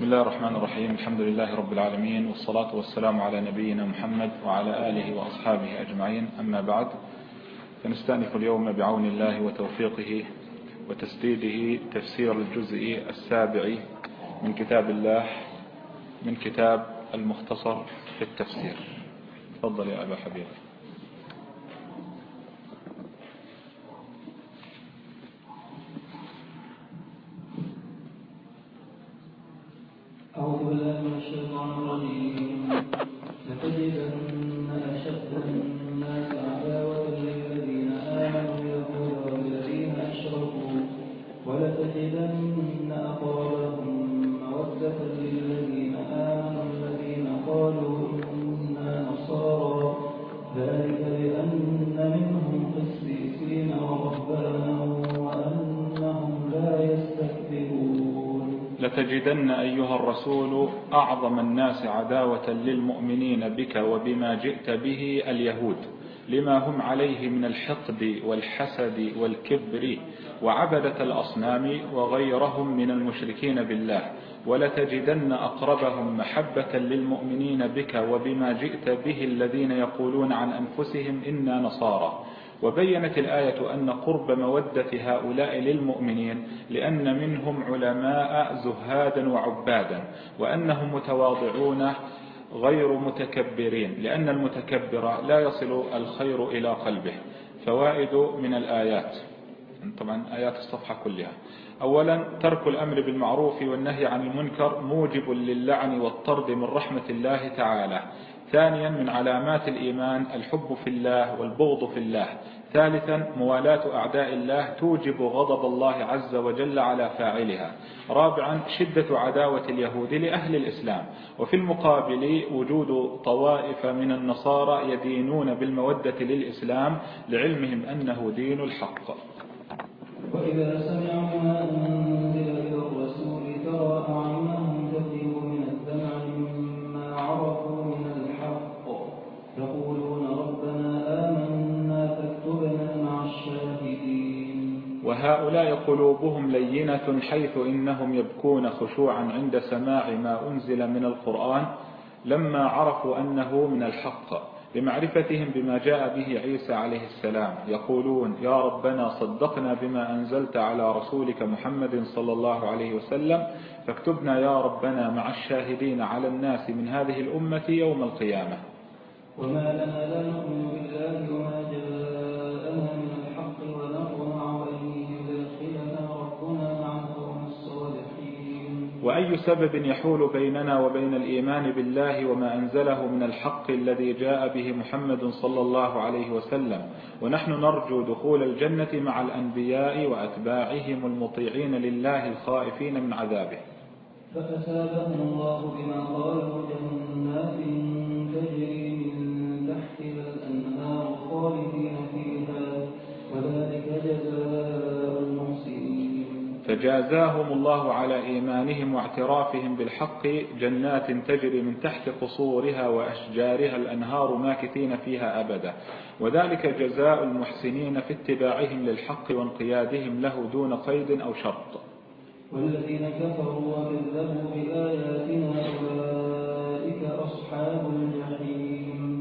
بسم الله الرحمن الرحيم. الحمد لله رب العالمين والصلاة والسلام على نبينا محمد وعلى آله وأصحابه أجمعين. أما بعد فنستأنف اليوم بعون الله وتوفيقه وتسديده تفسير الجزء السابع من كتاب الله من كتاب المختصر في التفسير. تفضل يا أبا حبيب. الرسول أعظم الناس عداوة للمؤمنين بك وبما جئت به اليهود لما هم عليه من الحقد والحسد والكبر وعبدة الأصنام وغيرهم من المشركين بالله ولتجدن أقربهم محبة للمؤمنين بك وبما جئت به الذين يقولون عن أنفسهم إنا نصارى. وبينت الآية أن قرب مودة هؤلاء للمؤمنين لأن منهم علماء زهادا وعبادا وأنهم متواضعون غير متكبرين لأن المتكبر لا يصل الخير إلى قلبه. فوائد من الآيات. طبعا آيات الصفحة كلها. أولا ترك الأمر بالمعروف والنهي عن المنكر موجب للعن والطرد من رحمة الله تعالى. ثانيا من علامات الإيمان الحب في الله والبغض في الله. ثالثا موالاة أعداء الله توجب غضب الله عز وجل على فاعلها. رابعا شدة عداوة اليهود لأهل الإسلام. وفي المقابل وجود طوائف من النصارى يدينون بالمودة للإسلام لعلمهم أنه دين الحق. وإذا سمعوا ما أنزل إلى الرسول ترى وهؤلاء قلوبهم لينة حيث إنهم يبكون خشوعا عند سماع ما أنزل من القرآن لما عرفوا أنه من الحق لمعرفتهم بما جاء به عيسى عليه السلام. يقولون يا ربنا صدقنا بما أنزلت على رسولك محمد صلى الله عليه وسلم فاكتبنا يا ربنا مع الشاهدين على الناس من هذه الأمة يوم القيامة. وما لنا لا نؤمن بالله وما جاءنا وأي سبب يحول بيننا وبين الإيمان بالله وما أنزله من الحق الذي جاء به محمد صلى الله عليه وسلم. ونحن نرجو دخول الجنة مع الأنبياء وأتباعهم المطيعين لله الخائفين من عذابه. فأثابهم الله بما قالوا جنات تجري من تحتها الأنهار خالدين فجازاهم الله على إيمانهم واعترافهم بالحق جنات تجري من تحت قصورها وأشجارها الأنهار ماكثين فيها أبدا. وذلك جزاء المحسنين في اتباعهم للحق وانقيادهم له دون قيد أو شرط. والذين كفروا وكذبوا بآياتنا أولئك أصحاب الجحيم.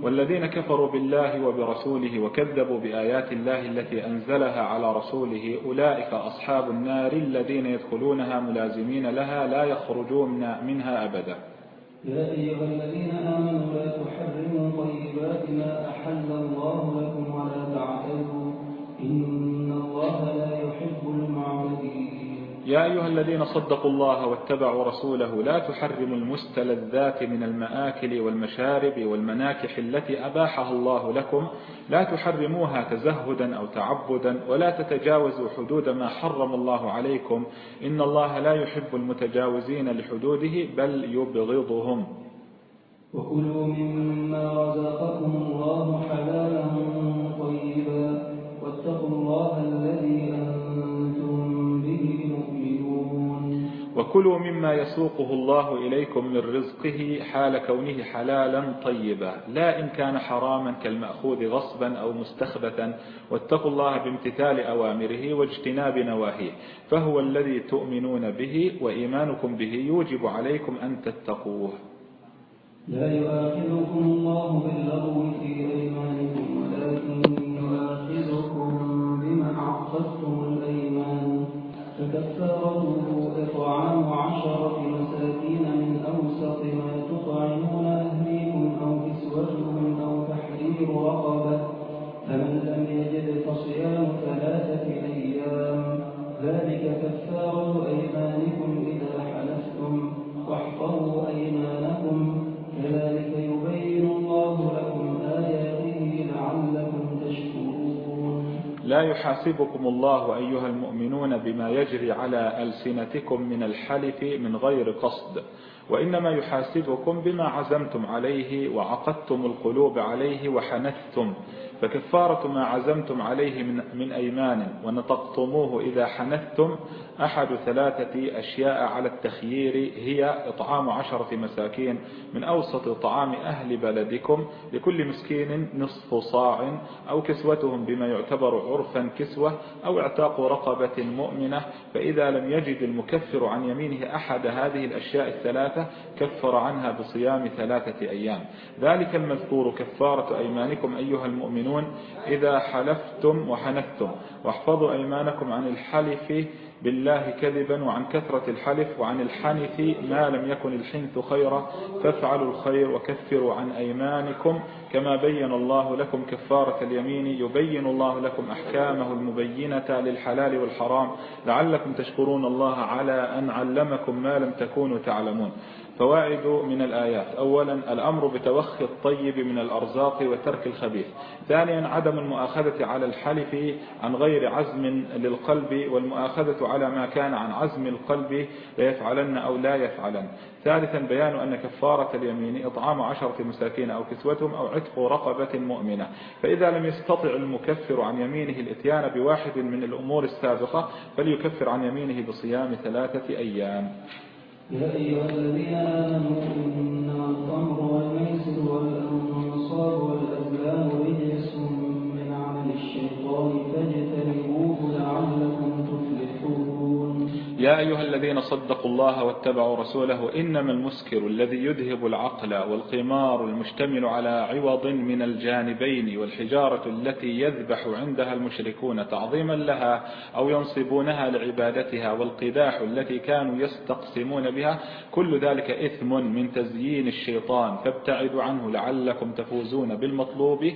والذين كفروا بالله وبرسوله وكذبوا بآيات الله التي أنزلها على رسوله أولئك أصحاب النار الذين يدخلونها ملازمين لها لا يخرجون منها أبدا. يا أيها الذين آمنوا لا تحرموا طيبات ما أحل الله لكم ولا تعتدوا إن يا أيها الذين صدقوا الله واتبعوا رسوله لا تحرموا المستلذات من المآكل والمشارب والمناكح التي أباحها الله لكم. لا تحرموها تزهدا أو تعبدا ولا تتجاوزوا حدود ما حرم الله عليكم. إن الله لا يحب المتجاوزين لحدوده بل يبغضهم. وكلوا مما رزقكم الله حلالا طيبا واتقوا الله الذي وكلوا مما يسوقه الله إليكم من رزقه حال كونه حلالا طيبا. لا إن كان حراما كالمأخوذ غصبا أو مستخبتا واتقوا الله بامتثال أوامره واجتناب نواهيه. فهو الذي تؤمنون به وإيمانكم به يوجب عليكم أن تتقوه. لا يؤاخذكم الله باللغو في أيمانكم فكفارته إطعام عشرة مساكين من أوسط ما تطعمون أهليكم أو كسوتهم أو تحرير رقبة فمن لم يجد فصيام ثلاثة أيام. ذلك كفارة أيمانكم إذا حلفتم واحفظوا أيمانكم. لا يحاسبكم الله أيها المؤمنون بما يجري على ألسنتكم من الحلف من غير قصد وإنما يحاسبكم بما عزمتم عليه وعقدتم القلوب عليه وحنثتم. فكفارة ما عزمتم عليه من, من أيمان ونطقتموه إذا حنثتم أحد ثلاثة أشياء على التخيير هي إطعام عشرة مساكين من أوسط طعام أهل بلدكم لكل مسكين نصف صاع أو كسوتهم بما يعتبر عرفا كسوة أو اعتاق رقبة مؤمنة فإذا لم يجد المكفر عن يمينه أحد هذه الأشياء الثلاثة كفر عنها بصيام ثلاثة أيام. ذلك المذكور كفارة أيمانكم أيها المؤمنون. إذا حلفتم وحنثتم واحفظوا أيمانكم عن الحلف بالله كذبا وعن كثرة الحلف وعن الحنث ما لم يكن الحنث خيرا. فافعلوا الخير وكفروا عن أيمانكم كما بين الله لكم كفارة اليمين. يبين الله لكم أحكامه المبينة للحلال والحرام. لعلكم تشكرون الله على أن علمكم ما لم تكونوا تعلمون. فوائد من الآيات. أولا الأمر بتوخي الطيب من الأرزاق وترك الخبيث. ثانيا عدم المؤاخذة على الحلف عن غير عزم للقلب والمؤاخذة على ما كان عن عزم القلب ليفعلن أو لا يفعلن. ثالثا بيان أن كفارة اليمين إطعام عشرة مساكين أو كسوتهم أو عتق رقبة مؤمنة. فإذا لم يستطع المكفر عن يمينه الإتيان بواحد من الأمور السابقة فليكفر عن يمينه بصيام ثلاثة أيام. يا أيها الذين آمنوا إنما الخمر والميسر والأنصار والأزلام رجس من عمل الشيطان فاجتنبوه يا أيها الذين صدقوا الله واتبعوا رسوله إنما المسكر الذي يذهب العقل والقمار المشتمل على عوض من الجانبين والحجارة التي يذبح عندها المشركون تعظيما لها أو ينصبونها لعبادتها والقداح التي كانوا يستقسمون بها كل ذلك إثم من تزيين الشيطان فابتعدوا عنه لعلكم تفوزون بالمطلوب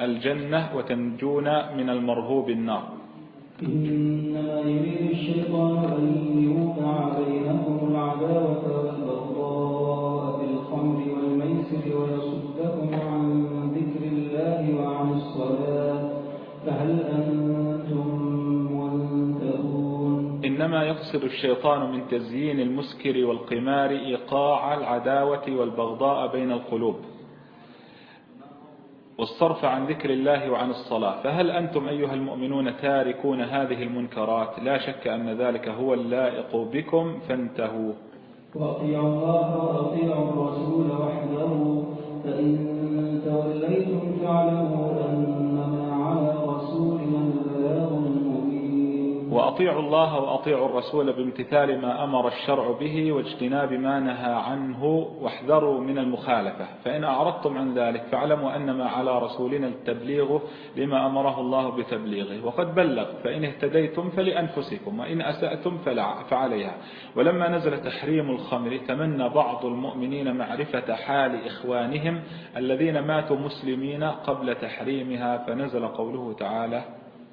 الجنة وتنجون من المرهوب النار إنما يريد الشيطان أن يوقع بينكم العداوة والبغضاء والميسر ويصدكم عن ذكر الله وعن الصلاة فهل أنتم منتهون؟ إنما يقصد الشيطان من تزيين المسكر والقمار إيقاع العداوة والبغضاء بين القلوب. والصرف عن ذكر الله وعن الصلاة. فهل أنتم أيها المؤمنون تاركون هذه المنكرات؟ لا شك أن ذلك هو اللائق بكم فانتهوا. وأطيعوا الله وأطيعوا الرسول وحده فإن توليتم فاعلموا أنما وأطيعوا الله وأطيعوا الرسول بامتثال ما أمر الشرع به واجتناب ما نهى عنه واحذروا من المخالفة. فإن أعرضتم عن ذلك فاعلموا أنما على رسولنا التبليغ لما أمره الله بتبليغه. وقد بلغ فإن اهتديتم فلأنفسكم وإن أسأتم فعليها. ولما نزل تحريم الخمر تمنى بعض المؤمنين معرفة حال إخوانهم الذين ماتوا مسلمين قبل تحريمها فنزل قوله تعالى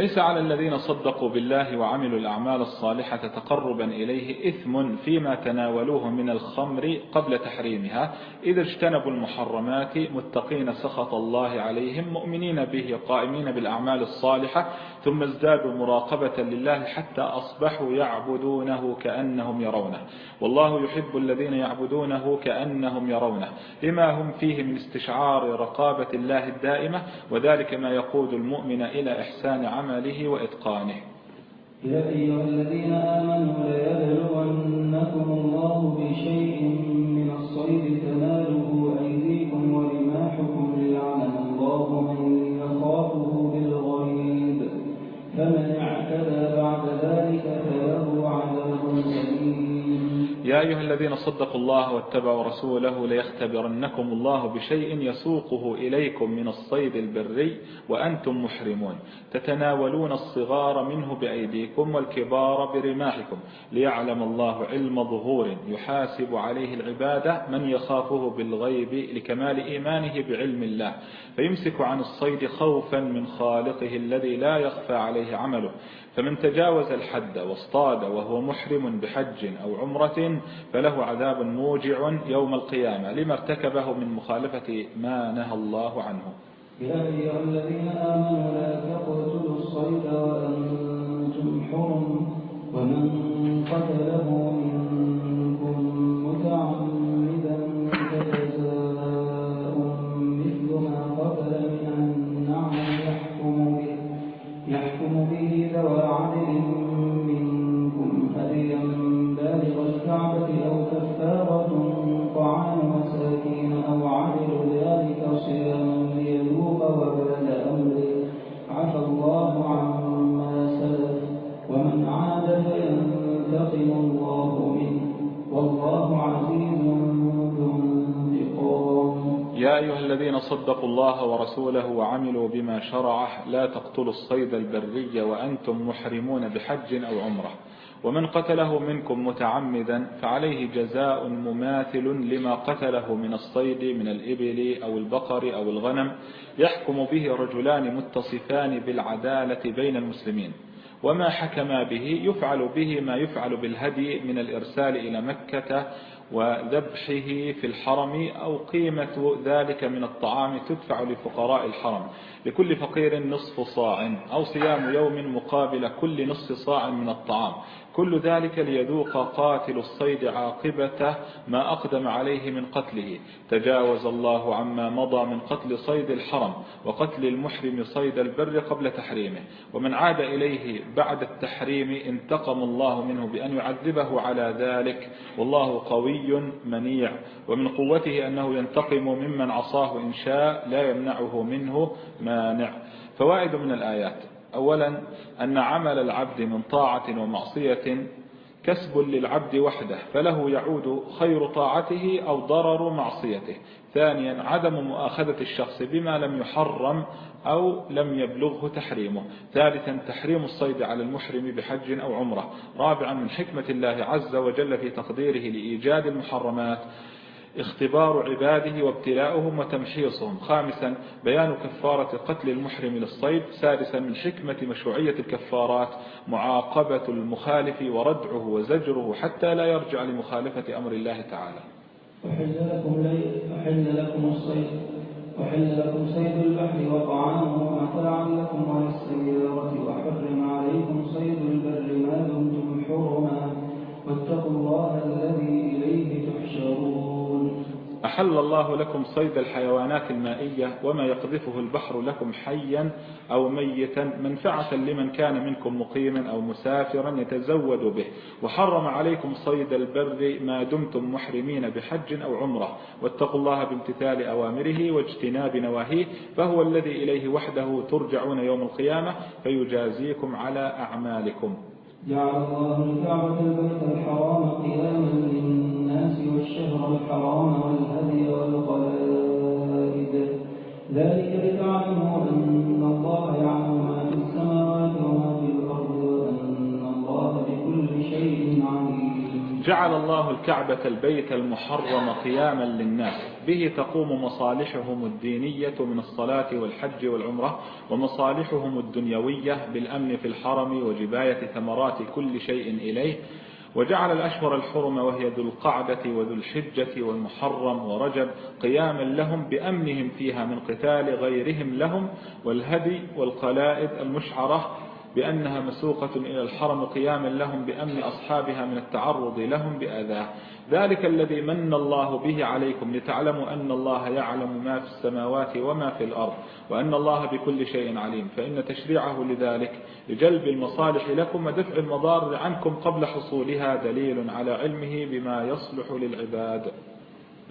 ليس على الذين صدقوا بالله وعملوا الأعمال الصالحة تقربا إليه إثم فيما تناولوه من الخمر قبل تحريمها. إذا اجتنبوا المحرمات متقين سخط الله عليهم مؤمنين به قائمين بالأعمال الصالحة. ثم ازدادوا مراقبة لله حتى أصبحوا يعبدونه كأنهم يرونه. والله يحب الذين يعبدونه كأنهم يرونه. لما هم فيه من استشعار رقابة الله الدائمة وذلك ما يقود المؤمن إلى إحسان عمله وإتقانه. يا أيها الذين آمنوا ليبلونكم الله بشيء من الصيد تناله يا أيها الذين صدقوا الله واتبعوا رسوله ليختبرنكم الله بشيء يسوقه إليكم من الصيد البري وأنتم محرمون. تتناولون الصغار منه بأيديكم والكبار برماحكم ليعلم الله علم ظهور يحاسب عليه العبادة من يخافه بالغيب لكمال إيمانه بعلم الله. فيمسك عن الصيد خوفا من خالقه الذي لا يخفى عليه عمله. فمن تجاوز الحد واصطاد وهو محرم بحج أو عمرة فله عذاب موجع يوم القيامة لما ارتكبه من مخالفة ما نهى الله عنه. يا أيها الذين آمنوا لا تقتلوا الصيد وأنتم حرم ومن قتله منكم والله ذو انتقام. يا أيها الذين صدقوا الله ورسوله وعملوا بما شرعه لا تقتلوا الصيد البري وأنتم محرمون بحج أو عمرة. ومن قتله منكم متعمدا فعليه جزاء مماثل لما قتله من الصيد من الإبل أو البقر أو الغنم. يحكم به رجلان متصفان بالعدالة بين المسلمين. وما حكما به يفعل به ما يفعل بالهدي من الإرسال إلى مكة وذبحه في الحرم أو قيمة ذلك من الطعام تدفع لفقراء الحرم. لكل فقير نصف صاع أو صيام يوم مقابل كل نصف صاع من الطعام. كل ذلك ليذوق قاتل الصيد عاقبة ما أقدم عليه من قتله. تجاوز الله عما مضى من قتل صيد الحرم وقتل المحرم صيد البر قبل تحريمه. ومن عاد إليه بعد التحريم انتقم الله منه بأن يعذبه على ذلك. والله قوي منيع. ومن قوته أنه ينتقم ممن عصاه إن شاء لا يمنعه منه مانع. فوائد من الآيات. أولا أن عمل العبد من طاعة ومعصية كسب للعبد وحده فله يعود خير طاعته أو ضرر معصيته. ثانيا عدم مؤاخذة الشخص بما لم يحرم أو لم يبلغه تحريمه. ثالثا تحريم الصيد على المحرم بحج أو عمرة. رابعا من حكمة الله عز وجل في تقديره لإيجاد المحرمات. اختبار عباده وابتلاؤهم وتمحيصهم. خامسا بيان كفارة قتل المحرم للصيد. سادسا من حكمة مشروعية الكفارات معاقبة المخالف وردعه وزجره حتى لا يرجع لمخالفة أمر الله تعالى. أحل لكم, أحل لكم الصيد أحل لكم صيد البحر وطعامه متاعا لكم وللسيارة وحرم عليكم صيد البر ما دمتم حرما. واتقوا الله الذي أحل الله لكم صيد الحيوانات المائية وما يقذفه البحر لكم حيا أو ميتا منفعة لمن كان منكم مقيما أو مسافرا يتزود به. وحرم عليكم صيد البر ما دمتم محرمين بحج أو عمرة. واتقوا الله بامتثال أوامره واجتناب نواهيه فهو الذي إليه وحده ترجعون يوم القيامة فيجازيكم على أعمالكم. جعل الله الكعبة البيت الحرام قياما للناس والشهر الحرام والهدي والقلائد. ذلك لتعلموا أن الله يعلم ما جعل الله الكعبة البيت المحرم قياما للناس. به تقوم مصالحهم الدينية من الصلاة والحج والعمرة ومصالحهم الدنيوية بالأمن في الحرم وجباية ثمرات كل شيء إليه. وجعل الأشهر الحرم وهي ذو القعدة وذو الحجة والمحرم ورجب قياما لهم بأمنهم فيها من قتال غيرهم لهم والهدي والقلائد المشعرة بأنها مسوقة إلى الحرم قياما لهم بأمن أصحابها من التعرض لهم بأذاه ذلك الذي من الله به عليكم لتعلموا أن الله يعلم ما في السماوات وما في الأرض وأن الله بكل شيء عليم. فإن تشريعه لذلك لجلب المصالح لكم ودفع المضار عنكم قبل حصولها دليل على علمه بما يصلح للعباد.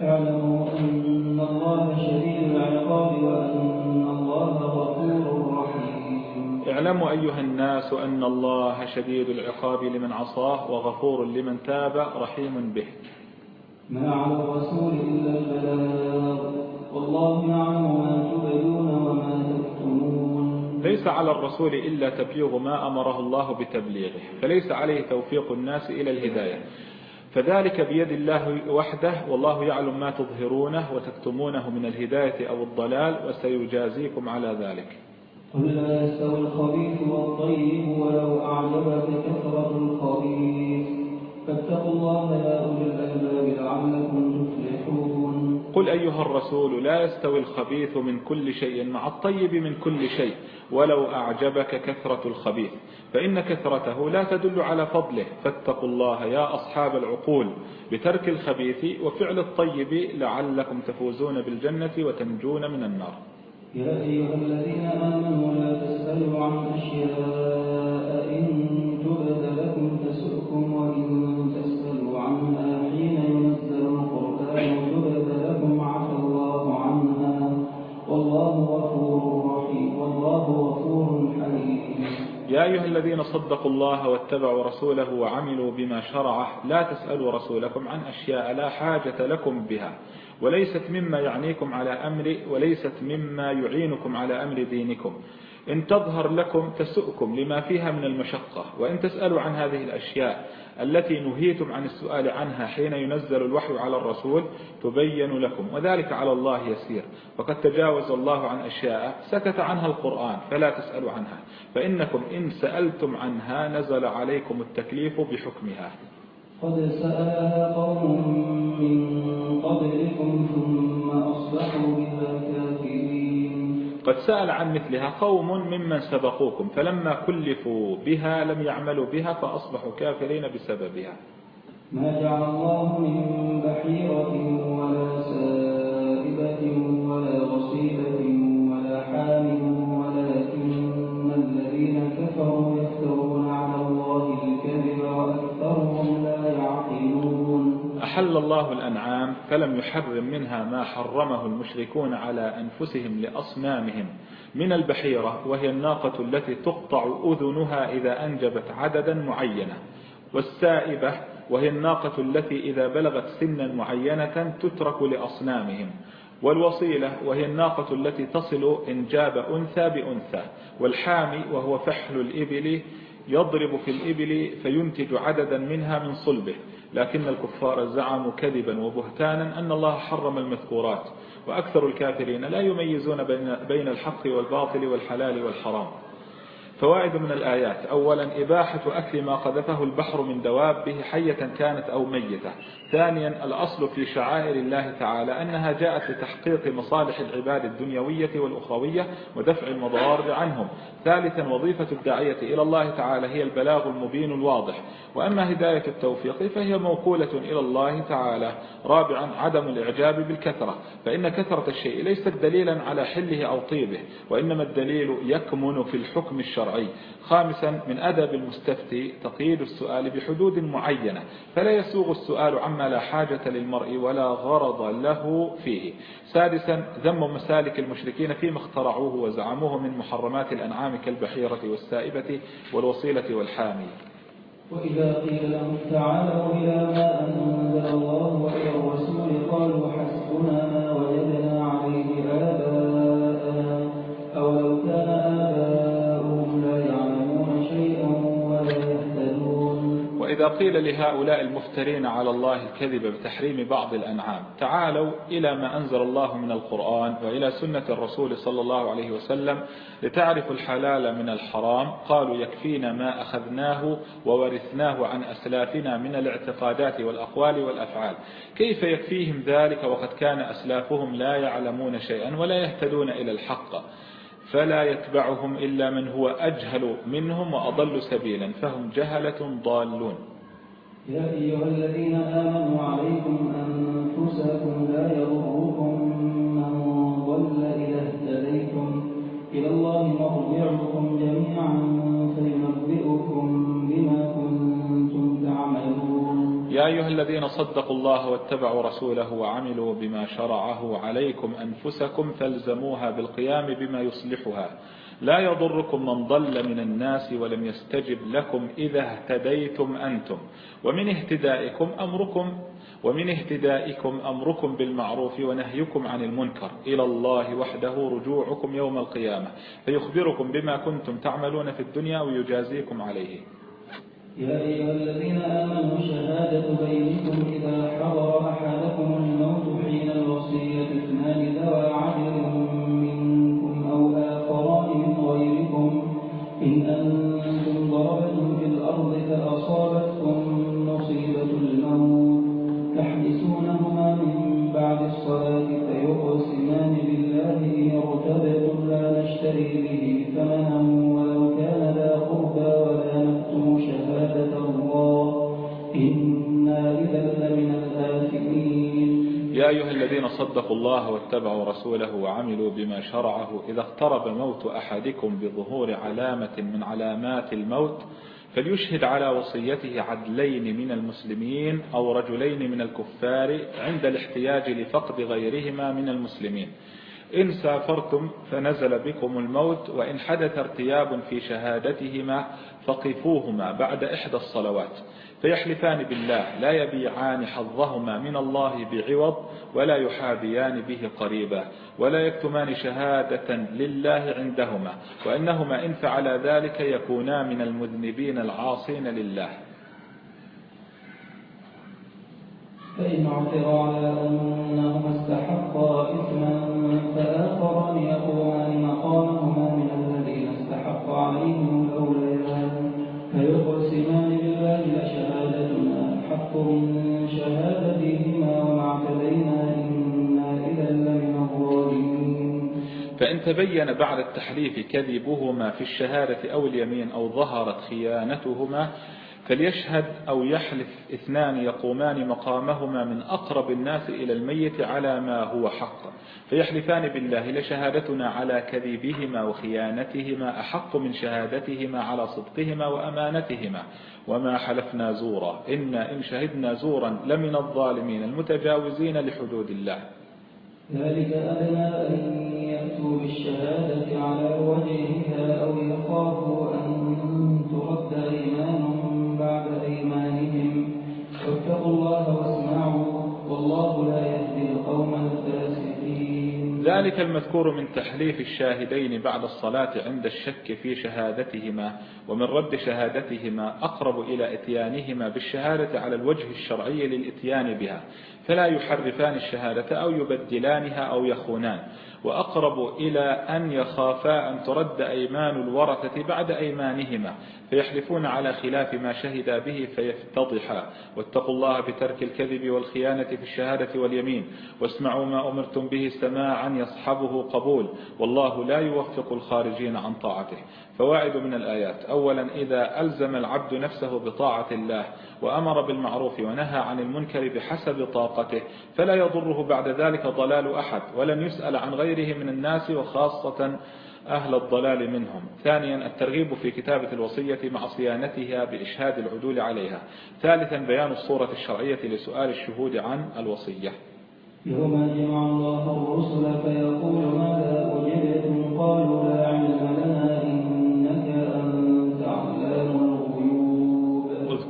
اعلموا أن الله شديد العقاب وأن الله غفور اعلموا أيها الناس أن الله شديد العقاب لمن عصاه وغفور لمن تاب رحيم به. ما على الرسول إلا البلاغ. والله يعلم ما تبدون وما تكتمون. ليس على الرسول إلا تبليغ ما أمره الله بتبليغه فليس عليه توفيق الناس إلى الهداية. فذلك بيد الله وحده والله يعلم ما تظهرونه وتكتمونه من الهداية أو الضلال وسيجازيكم على ذلك. قل لا يستوي الخبيث والطيب ولو أعجبك كثرة الخبيث. فاتقوا الله يا أولي الألباب لعلكم تفلحون. قل أيها الرسول لا يستوي الخبيث من كل شيء مع الطيب من كل شيء ولو أعجبك كثرة الخبيث. فإن كثرته لا تدل على فضله. فاتقوا الله يا أصحاب العقول بترك الخبيث وفعل الطيب لعلكم تفوزون بالجنة وتنجون من النار. يا أيها الذين آمنوا لا تسألوا عن أشياء إن لكم تسؤكم وإن تسألوا عنها حين ينزل القرآن لكم الله والله غفور رحيم والله غفور حليم. يا أيها الذين صدقوا الله واتبعوا رسوله وعملوا بما شرعه لا تسألوا رسولكم عن أشياء لا حاجة لكم بها. وليست مما يعنيكم على أمر وليست مما يعينكم على أمر دينكم. إن تظهر لكم تسؤكم لما فيها من المشقة. وإن تسألوا عن هذه الأشياء التي نهيتم عن السؤال عنها حين ينزل الوحي على الرسول تبين لكم وذلك على الله يسير. وقد تجاوز الله عن أشياء سكت عنها القرآن فلا تسألوا عنها. فإنكم إن سألتم عنها نزل عليكم التكليف بحكمها. قد سألها قوم من قبلكم ثم أصبحوا بها كافرين. قد سأل عن مثلها قوم ممن سبقوكم فلما كلفوا بها لم يعملوا بها فأصبحوا كافرين بسببها. ما جعل الله من بحيرة ولا سائبة ولا وصيلة أحل الله الأنعام فلم يحرم منها ما حرمه المشركون على أنفسهم لأصنامهم من البحيرة وهي الناقة التي تقطع أذنها إذا أنجبت عددا معينة والسائبة وهي الناقة التي إذا بلغت سنا معينة تترك لأصنامهم والوصيلة وهي الناقة التي تصل إنجاب أنثى بأنثى والحامي وهو فحل الإبل يضرب في الإبل فينتج عددا منها من صلبه لكن الكفار زعموا كذبا وبهتانا أن الله حرم المذكورات وأكثر الكافرين لا يميزون بين الحق والباطل والحلال والحرام. فوائد من الآيات. أولا إباحة أكل ما قذفه البحر من دوابه حية كانت أو ميتة. ثانيا الأصل في شعائر الله تعالى أنها جاءت لتحقيق مصالح العباد الدنيوية والأخروية ودفع المضار عنهم. ثالثا وظيفة الداعية إلى الله تعالى هي البلاغ المبين الواضح. وأما هداية التوفيق فهي موكولة إلى الله تعالى. رابعا عدم الإعجاب بالكثرة. فإن كثرة الشيء ليست دليلا على حله أو طيبه وإنما الدليل يكمن في الحكم الشرعي. خامسا من أدب المستفتي تقييد السؤال بحدود معينة فلا يسوغ السؤال عما لا حاجة للمرء ولا غرض له فيه. سادسا ذم مسالك المشركين فيما اخترعوه وزعموه من محرمات الأنعام كالبحيرة والسائبة والوصيلة والحامي. وإذا قيل لهم تعالوا إلى ما أنزل الله وإلى الرسول قالوا حسبنا ما وجدنا عليه آباءنا وإذا قيل لهؤلاء المفترين على الله الكذب بتحريم بعض الأنعام تعالوا إلى ما أنزل الله من القرآن وإلى سنة الرسول صلى الله عليه وسلم لتعرفوا الحلال من الحرام. قالوا يكفينا ما أخذناه وورثناه عن أسلافنا من الاعتقادات والأقوال والأفعال. كيف يكفيهم ذلك؟ وقد كان أسلافهم لا يعلمون شيئا ولا يهتدون إلى الحق. فلا يتبعهم إلا من هو أجهل منهم وأضل سبيلا فهم جهلة ضالون. يا أيها الذين آمنوا عليكم أنفسكم لا يضركم من ضل إذا اهتديتم. إلى الله مرجعكم جميعا فينبئكم يا أيها الذين صدقوا الله واتبعوا رسوله وعملوا بما شرعه عليكم أنفسكم فالزموها بالقيام بما يصلحها. لا يضركم من ضل من الناس ولم يستجب لكم إذا اهتديتم أنتم. ومن اهتدائكم أمركم ومن اهتدائكم أمركم بالمعروف ونهيكم عن المنكر. إلى الله وحده رجوعكم يوم القيامة. فيخبركم بما كنتم تعملون في الدنيا ويجازيكم عليه. يا أيها الذين آمنوا شهادة بينكم إذا حضر أحدكم الموت حين الوصية اثنان ذوى عدل منكم أو آخران من غيركم. إن أنتم ضربتم في الأرض فأصابتكم مصيبة الموت. تحدثونهما من بعد الصلاة أيها الذين صدقوا الله واتبعوا رسوله وعملوا بما شرعه إذا اقترب موت أحدكم بظهور علامة من علامات الموت فليشهد على وصيته عدلين من المسلمين أو رجلين من الكفار عند الاحتياج لفقد غيرهما من المسلمين. إن سافرتم فنزل بكم الموت وإن حدث ارتياب في شهادتهما فقفوهما بعد إحدى الصلوات. فيحلفان بالله لا يبيعان حظهما من الله بعوض ولا يحابيان به قريبا ولا يكتمان شهادة لله عندهما وأنهما إن فعلا ذلك يكونا من المذنبين العاصين لله. فإن عثر على أنهما استحقا إثما فآخران يقومان مقامهما من الذين استحق عليهم الأوليان فيقسمان فإن تبين بعد التحليف كذبهما في الشهادة أو اليمين أو ظهرت خيانتهما فليشهد أو يحلف اثنان يقومان مقامهما من أقرب الناس إلى الميت على ما هو حق. فيحلفان بالله لشهادتنا على كذبهما وخيانتهما أحق من شهادتهما على صدقهما وأمانتهما. وما حلفنا زورا إنا إن شهدنا زورا لمن الظالمين المتجاوزين لحدود الله. ذلك أدنى أن يأتوا بالشهادة على وجهها أو يخافوا أن ترد أيمان الله واسمعوا والله لا يهدي القوم الفاسقين. ذلك المذكور من تحليف الشاهدين بعد الصلاة عند الشك في شهادتهما ومن رد شهادتهما أقرب إلى إتيانهما بالشهادة على الوجه الشرعي للإتيان بها فلا يحرفان الشهادة أو يبدلانها أو يخونان. وأقرب إلى أن يخافا أن ترد أيمان الورثة بعد أيمانهما فيحلفون على خلاف ما شهدا به فيفتضحا. واتقوا الله بترك الكذب والخيانة في الشهادة واليمين واسمعوا ما أمرتم به سماعا يصحبه قبول والله لا يوفق الخارجين عن طاعته. فوائد من الآيات. أولا إذا ألزم العبد نفسه بطاعة الله وأمر بالمعروف ونهى عن المنكر بحسب طاقته فلا يضره بعد ذلك ضلال أحد ولن يسأل عن غيره من الناس وخاصة أهل الضلال منهم. ثانيا الترغيب في كتابة الوصية مع صيانتها بإشهاد العدول عليها. ثالثا بيان الصورة الشرعية لسؤال الشهود عن الوصية. يوم يجمع الله الرسل فيقول ماذا أجبتم؟ قالوا لا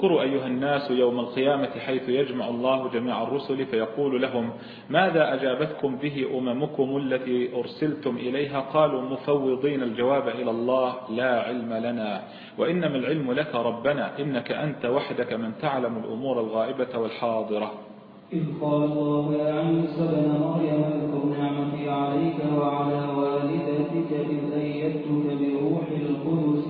اذكروا أيها الناس يوم القيامة حيث يجمع الله جميع الرسل فيقول لهم ماذا أجابتكم به أممكم التي أرسلتم إليها قالوا مفوضين الجواب إلى الله لا علم لنا وإنما العلم لك ربنا إنك أنت وحدك من تعلم الأمور الغائبة والحاضرة. إذ قال الله يا عيسى ابن مريم اذكر نعمتي عليك وعلى والدتك إذ أيدتك بروح القدس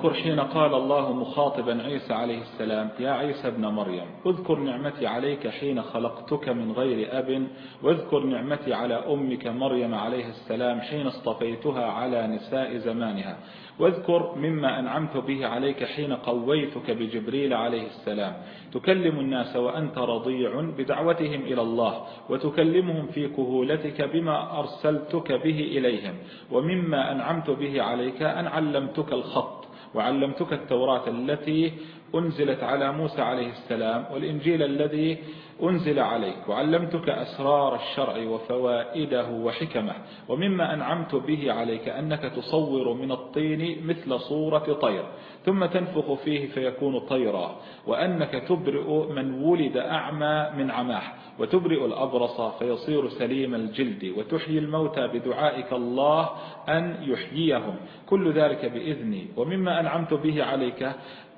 واذكر حين قال الله مخاطبا عيسى عليه السلام يا عيسى ابن مريم اذكر نعمتي عليك حين خلقتك من غير أب واذكر نعمتي على أمك مريم عليه السلام حين اصطفيتها على نساء زمانها واذكر مما أنعمت به عليك حين قويتك بجبريل عليه السلام. تكلم الناس وأنت رضيع بدعوتهم إلى الله وتكلمهم في كهولتك بما أرسلتك به إليهم ومما أنعمت به عليك أن علمتك الخط. وعلمتك التوراة التي أنزلت على موسى عليه السلام والإنجيل الذي أنزل عليك. وعلمتك أسرار الشرع وفوائده وحكمه ومما أنعمت به عليك أنك تصور من الطين مثل صورة طير. ثم تنفخ فيه فيكون طيرا وأنك تبرئ من ولد أعمى من عماه وتبرئ الأبرص فيصير سليم الجلد وتحيي الموتى بدعائك الله أن يحييهم. كل ذلك بإذني ومما أنعمت به عليك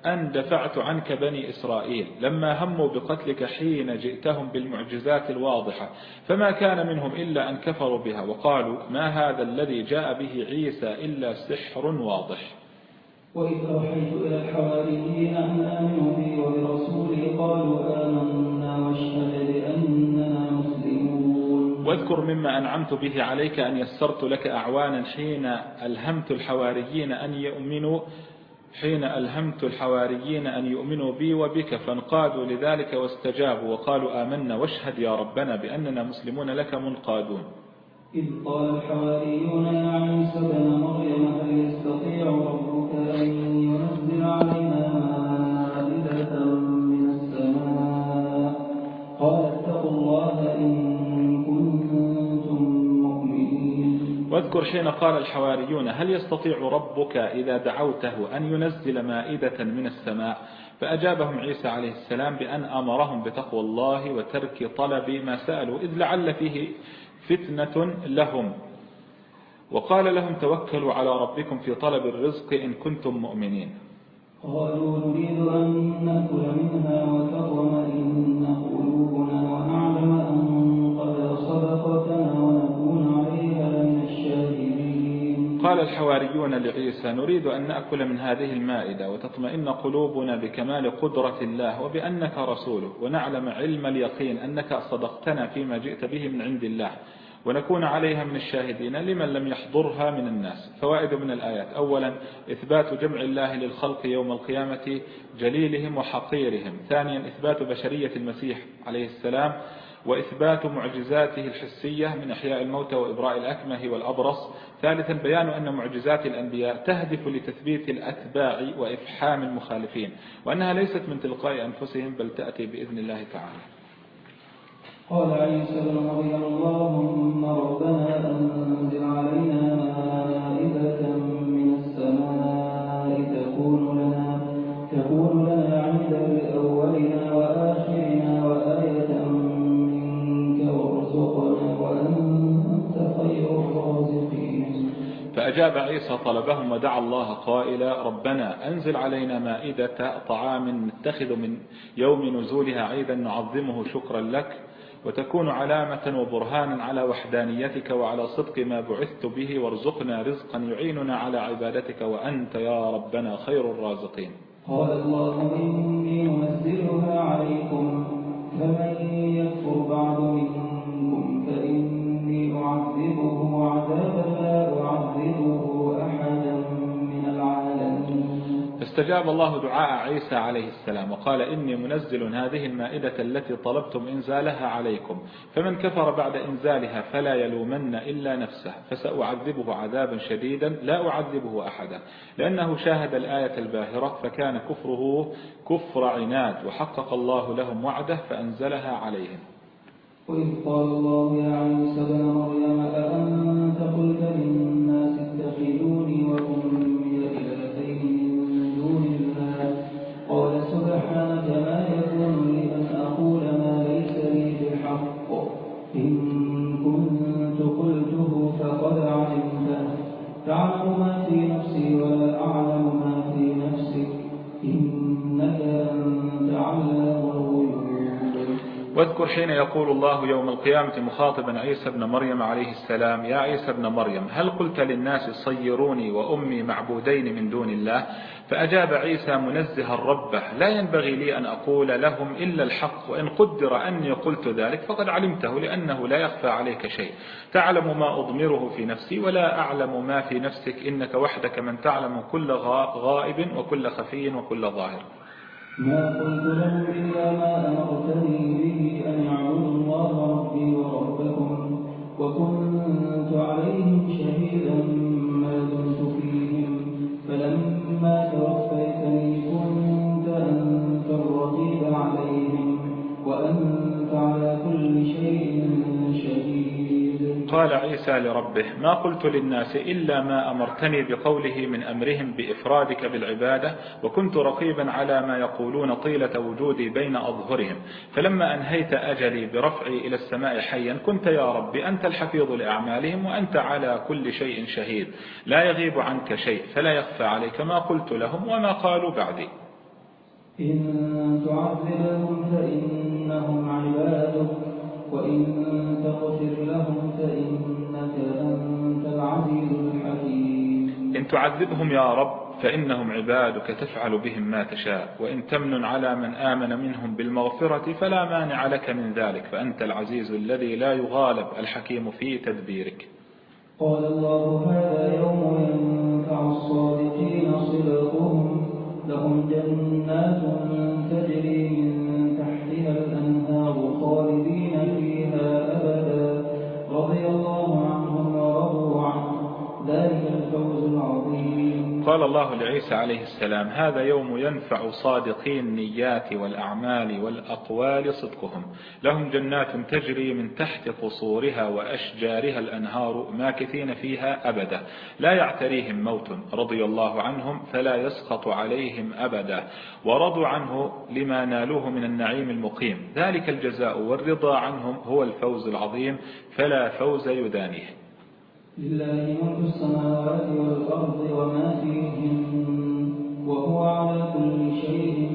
أن دفعت عنك بني إسرائيل لما هموا بقتلك حين جئتهم بالمعجزات الواضحة فما كان منهم إلا أن كفروا بها وقالوا ما هذا الذي جاء به عيسى إلا سحر واضح. وإذ أوحيت إلى الحواريين أن آمنوا بي وبرسولي قالوا آمنا واشهد بأننا مسلمون. واذكر مما أنعمت به عليك أن يسرت لك أعوانا حين ألهمت الحواريين أن يؤمنوا حين ألهمت الحواريين أن يؤمنوا بي وبك فانقادوا لذلك واستجابوا وقالوا آمنا واشهد يا ربنا بأننا مسلمون لك منقادون. إذ قال الحواريون يا عيسى بن مريم هل يستطيع ربك واذكر حين قال الحواريون هل يستطيع ربك إذا دعوته أن ينزل مائدة من السماء؟ فأجابهم عيسى عليه السلام بأن أمرهم بتقوى الله وترك طلب ما سألوا إذ لعل فيه فتنة لهم. وقال لهم توكلوا على ربكم في طلب الرزق إن كنتم مؤمنين. قالوا نريد أن نأكل منها وتطمئن قلوبنا ونعلم أن قد صدقتنا ونكون عليها من الشاهدين. قال الحواريون لعيسى نريد أن نأكل من هذه المائدة وتطمئن قلوبنا بكمال قدرة الله وبأنك رسوله ونعلم علم اليقين أنك صدقتنا فيما جئت به من عند الله. ونكون عليها من الشاهدين لمن لم يحضرها من الناس. فوائد من الآيات. أولا إثبات جمع الله للخلق يوم القيامة جليلهم وحقيرهم. ثانيا إثبات بشرية المسيح عليه السلام وإثبات معجزاته الحسية من إحياء الموتى وإبراء الأكمه والأبرص. ثالثا بيان أن معجزات الأنبياء تهدف لتثبيت الأتباع وإفحام المخالفين وأنها ليست من تلقاء أنفسهم بل تأتي بإذن الله تعالى. قال عيسى بن مريم اللهم ربنا أنزل علينا مائدة من السماء تكون لنا تكون لنا عيدا لأولنا وآخرنا وآية منك وارزقنا وأنت خير الرازقين. فأجاب عيسى طلبهم ودعا الله قائلا ربنا أنزل علينا مائدة طعام نتخذ من يوم نزولها عيدا نعظمه شكرا لك وتكون علامة وبرهانا على وحدانيتك وعلى صدق ما بعثت به وارزقنا رزقا يعيننا على عبادتك وأنت يا ربنا خير الرازقين. قال الله إني منزلها عليكم فمن يكفر بعد منكم فإني أعذبه عذابا فاستجاب الله دعاء عيسى عليه السلام وقال إني منزل هذه المائدة التي طلبتم إنزالها عليكم فمن كفر بعد إنزالها فلا يلومن إلا نفسه فسأعذبه عذابا شديدا لا أعذبه أحدا لأنه شاهد الآية الباهرة فكان كفره كفر عناد وحقق الله لهم وعده فأنزلها عليهم. وإذ قال الله يا عيسى بن مريم أأنت قلت للناس تعلم ما في نفسي ولا أعلم ما في نفسك. إنك أنت علام واذكر حين يقول الله يوم القيامة مخاطبا عيسى بن مريم عليه السلام يا عيسى بن مريم هل قلت للناس صيروني وأمي معبودين من دون الله؟ فأجاب عيسى منزها ربه لا ينبغي لي أن أقول لهم إلا الحق وإن قدر أني قلت ذلك فقد علمته لأنه لا يخفى عليك شيء. تعلم ما أضمره في نفسي ولا أعلم ما في نفسك إنك وحدك من تعلم كل غائب وكل خفي وكل ظاهر. ما قلت لهم إلا ما أمرتني به أن يعبدوا الله ربي وربكم وكنت عليهم شهيدا قال عيسى لربه ما قلت للناس إلا ما أمرتني بقوله من أمرهم بإفرادك بالعبادة وكنت رقيبا على ما يقولون طيلة وجودي بين أظهرهم. فلما أنهيت أجلي برفعي إلى السماء حيا كنت يا رب أنت الحفيظ لأعمالهم وأنت على كل شيء شهيد. لا يغيب عنك شيء فلا يخفى عليك ما قلت لهم وما قالوا بعدي. إن تعذبهم فإنهم عبادك وإن تغفر لهم فإنك أنت العزيز الحكيم. إن تعذبهم يا رب فإنهم عبادك تفعل بهم ما تشاء وإن تمن على من آمن منهم بالمغفرة فلا مانع لك من ذلك فأنت العزيز الذي لا يغالب الحكيم في تدبيرك. قال الله هذا يوم ينفع الصادقين صدقهم لهم جنات قال الله لعيسى عليه السلام هذا يوم ينفع صادقي النيات والأعمال والأقوال صدقهم. لهم جنات تجري من تحت قصورها وأشجارها الأنهار ماكثين فيها أبدا. لا يعتريهم موت رضي الله عنهم فلا يسقط عليهم أبدا. ورضوا عنه لما نالوه من النعيم المقيم. ذلك الجزاء والرضا عنهم هو الفوز العظيم فلا فوز يدانيه. لله ملك السماوات والأرض وما فيهن وهو على كل شيء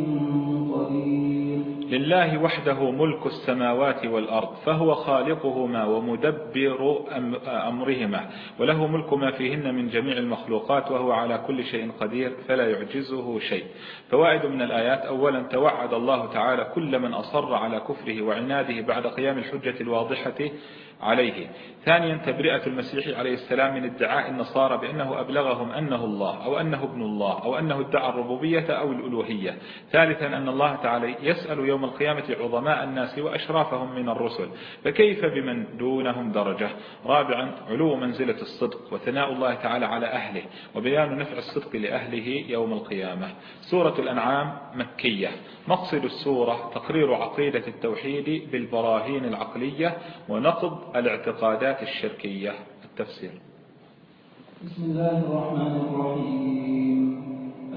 قدير. لله وحده ملك السماوات والأرض فهو خالقهما ومدبر أمرهما وله ملك ما فيهن من جميع المخلوقات وهو على كل شيء قدير فلا يعجزه شيء. فوائد من الآيات أولا توعد الله تعالى كل من أصر على كفره وعناده بعد قيام الحجة الواضحة عليه. ثانيا تبرئة المسيح عليه السلام من ادعاء النصارى بأنه أبلغهم أنه الله أو أنه ابن الله أو أنه ادعى الربوبية أو الألوهية. ثالثا أن الله تعالى يسأل يوم القيامة عظماء الناس وأشرافهم من الرسل فكيف بمن دونهم درجة؟ رابعا علو منزلة الصدق وثناء الله تعالى على أهله وبيان نفع الصدق لأهله يوم القيامة. سورة الأنعام مكية. مقصد السورة تقرير عقيدة التوحيد بالبراهين العقلية ونقض الاعتقادات الشركية. التفسير. بسم الله الرحمن الرحيم.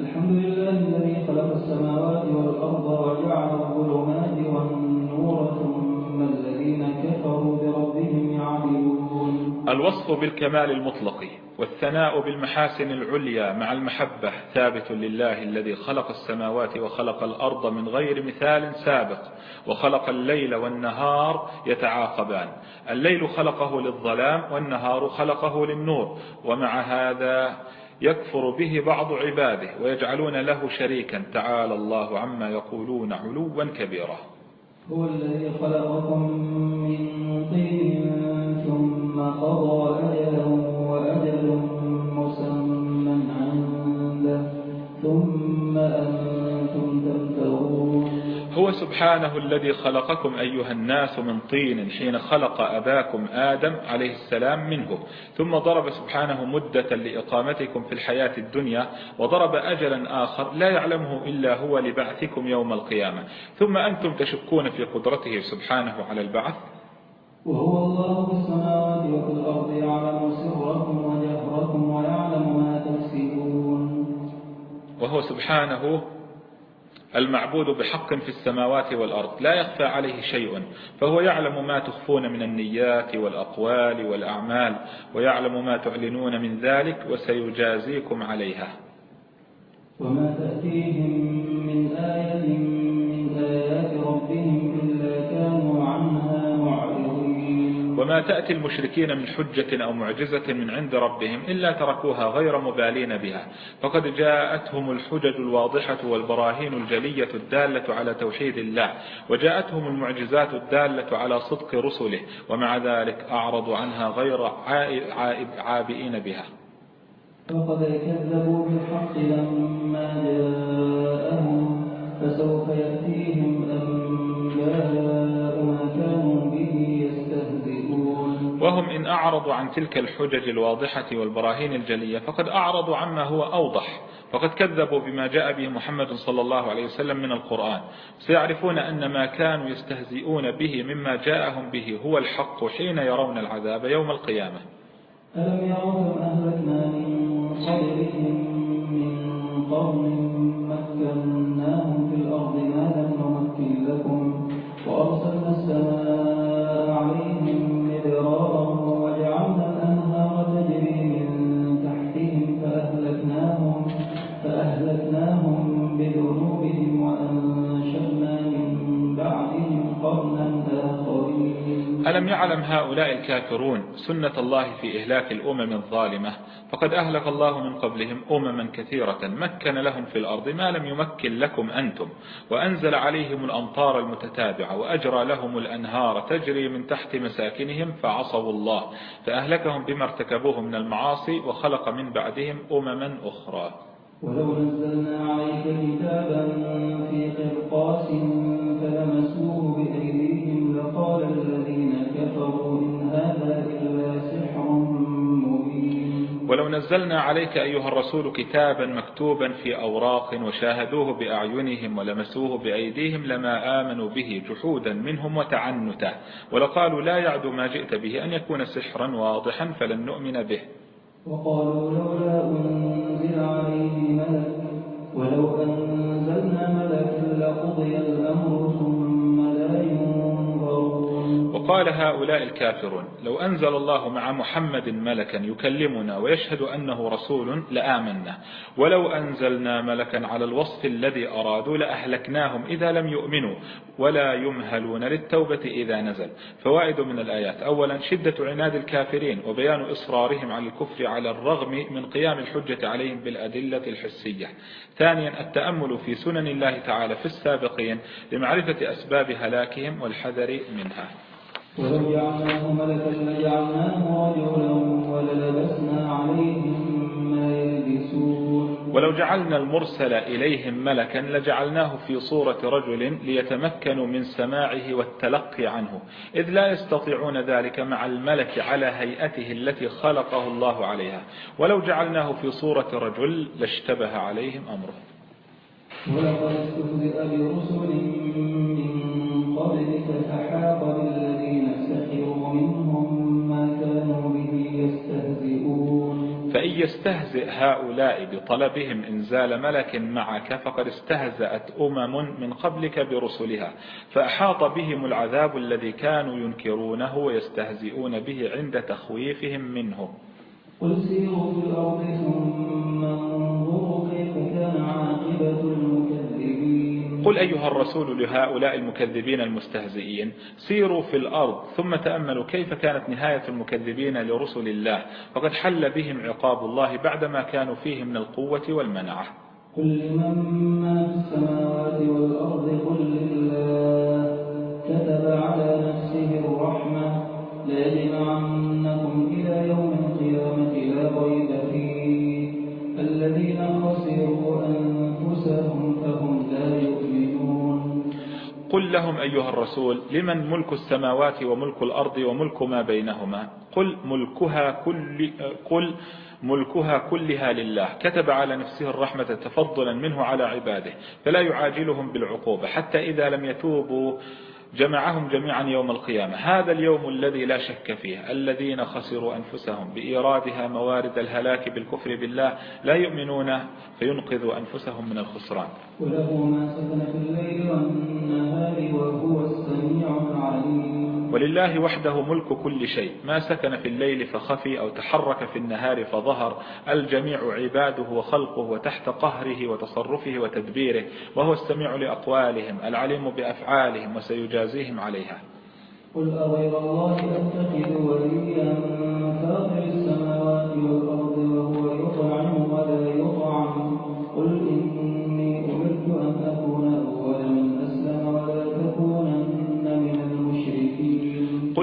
الحمد لله الذي خلق السماوات والأرض وجعل الظلمات والنور ثم الذين كفروا بربهم الوصف بالكمال المطلق والثناء بالمحاسن العليا مع المحبة ثابت لله الذي خلق السماوات وخلق الأرض من غير مثال سابق وخلق الليل والنهار يتعاقبان. الليل خلقه للظلام والنهار خلقه للنور ومع هذا يكفر به بعض عباده ويجعلون له شريكا. تعالى الله عما يقولون علوا كبيرا. هو الذي خلقكم من طين قضى وأجل مسمى عنده ثم أنتم هو سبحانه الذي خلقكم أيها الناس من طين حين خلق أباكم آدم عليه السلام منه ثم ضرب سبحانه مدة لإقامتكم في الحياة الدنيا وضرب أجلا آخر لا يعلمه إلا هو لبعثكم يوم القيامة ثم أنتم تشكون في قدرته سبحانه على البعث. وهو الله في السماوات وفي الأرض يعلم سركم وجهركم ويعلم ما تكسبون. وهو سبحانه المعبود بحق في السماوات والأرض لا يخفى عليه شيء فهو يعلم ما تخفون من النيات والأقوال والأعمال ويعلم ما تعلنون من ذلك وسيجازيكم عليها. وما تأتيهم وما تأتي المشركين من حجة أو معجزة من عند ربهم إلا تركوها غير مبالين بها. فقد جاءتهم الحجج الواضحة والبراهين الجلية الدالة على توحيد الله وجاءتهم المعجزات الدالة على صدق رسله ومع ذلك أعرضوا عنها غير عابئين بها. فقد كذبوا بالحق لما جاءهم فسوف يأتيهم وهم إن أعرضوا عن تلك الحجج الواضحة والبراهين الجلية فقد أعرضوا عما هو أوضح فقد كذبوا بما جاء به محمد صلى الله عليه وسلم من القرآن. سيعرفون أن ما كانوا يستهزئون به مما جاءهم به هو الحق حين يرون العذاب يوم القيامة. ألم يروا أهلكنا من قبلهم من قرن مكناهم في الأرض ما لم نمكن لكم وأرسلنا ألم يعلم هؤلاء الكافرون سنة الله في إهلاك الأمم الظالمة؟ فقد أهلك الله من قبلهم أمما كثيرة مكن لهم في الأرض ما لم يمكن لكم أنتم وأنزل عليهم الأمطار المتتابعة وأجرى لهم الأنهار تجري من تحت مساكنهم فعصوا الله فأهلكهم بما ارتكبوه من المعاصي وخلق من بعدهم أمما أخرى. ولو نزلنا عليك كتابا في قرطاس فلمسوه بأيديهم لقال الذين ولو نزلنا عليك أيها الرسول كتابا مكتوبا في أوراق وشاهدوه بأعينهم ولمسوه بأيديهم لما آمنوا به جحودا منهم وتعنتا ولقالوا لا يعد ما جئت به أن يكون سحرا واضحا فلن نؤمن به. وقالوا لولا أنزل عليه ملك ولو أنزلنا ملكا لقضي الأمر ثم وقال هؤلاء الكافرون لو أنزل الله مع محمد ملكا يكلمنا ويشهد أنه رسول لآمنا. ولو أنزلنا ملكا على الوصف الذي أرادوا لأهلكناهم إذا لم يؤمنوا. ولا يمهلون للتوبة إذا نزل. فوائد من الآيات. أولا شدة عناد الكافرين وبيان إصرارهم على الكفر على الرغم من قيام الحجة عليهم بالأدلة الحسية. ثانيا التأمل في سنن الله تعالى في السابقين لمعرفة أسباب هلاكهم والحذر منها. ولو جعلناه ملكا لجعلناه رجلا وللبسنا عليهم ما يلبسون. ولو جعلنا المرسل إليهم ملكا لجعلناه في صورة رجل ليتمكنوا من سماعه والتلقي عنه إذ لا يستطيعون ذلك مع الملك على هيئته التي خلقه الله عليها. ولو جعلناه في صورة رجل لاشتبه عليهم أمره. ولقد استهزئ برسل من قبلك فحاق بالذين يستهزئ هؤلاء بطلبهم إنزال ملك معك فقد استهزأت أمم من قبلك برسلها فأحاط بهم العذاب الذي كانوا ينكرونه ويستهزئون به عند تخويفهم منه قل سيروا في الأرض ثم انظروا كيف كان عاقبة قل أيها الرسول لهؤلاء المكذبين المستهزئين سيروا في الأرض ثم تأملوا كيف كانت نهاية المكذبين لرسل الله فقد حل بهم عقاب الله بعدما كانوا فيه من القوة والمنعة قل لمن في السماوات والأرض قل لله كتب على نفسه الرحمة ليجمعنكم إلى يوم القيامة لا ريب فيه الذين قل لهم أيها الرسول لمن ملك السماوات وملك الأرض وملك ما بينهما؟ قل ملكها كل قل ملكها كلها لله. كتب على نفسه الرحمة تفضلا منه على عباده فلا يعاجلهم بالعقوبة حتى إذا لم يتوبوا جمعهم جميعا يوم القيامة. هذا اليوم الذي لا شك فيه. الذين خسروا أنفسهم بإيرادها موارد الهلاك بالكفر بالله لا يؤمنون فينقذوا أنفسهم من الخسران. وله ما سكن في الليل والنهار وهو السميع العليم ولله وحده ملك كل شيء. ما سكن في الليل فخفي أو تحرك في النهار فظهر. الجميع عباده وخلقه وتحت قهره وتصرفه وتدبيره. وهو السميع لأقوالهم العليم بأفعالهم وسيجازيهم عليها. قل أغير الله أتخذ وليا فاطر السماوات والأرض وهو يطعم ولا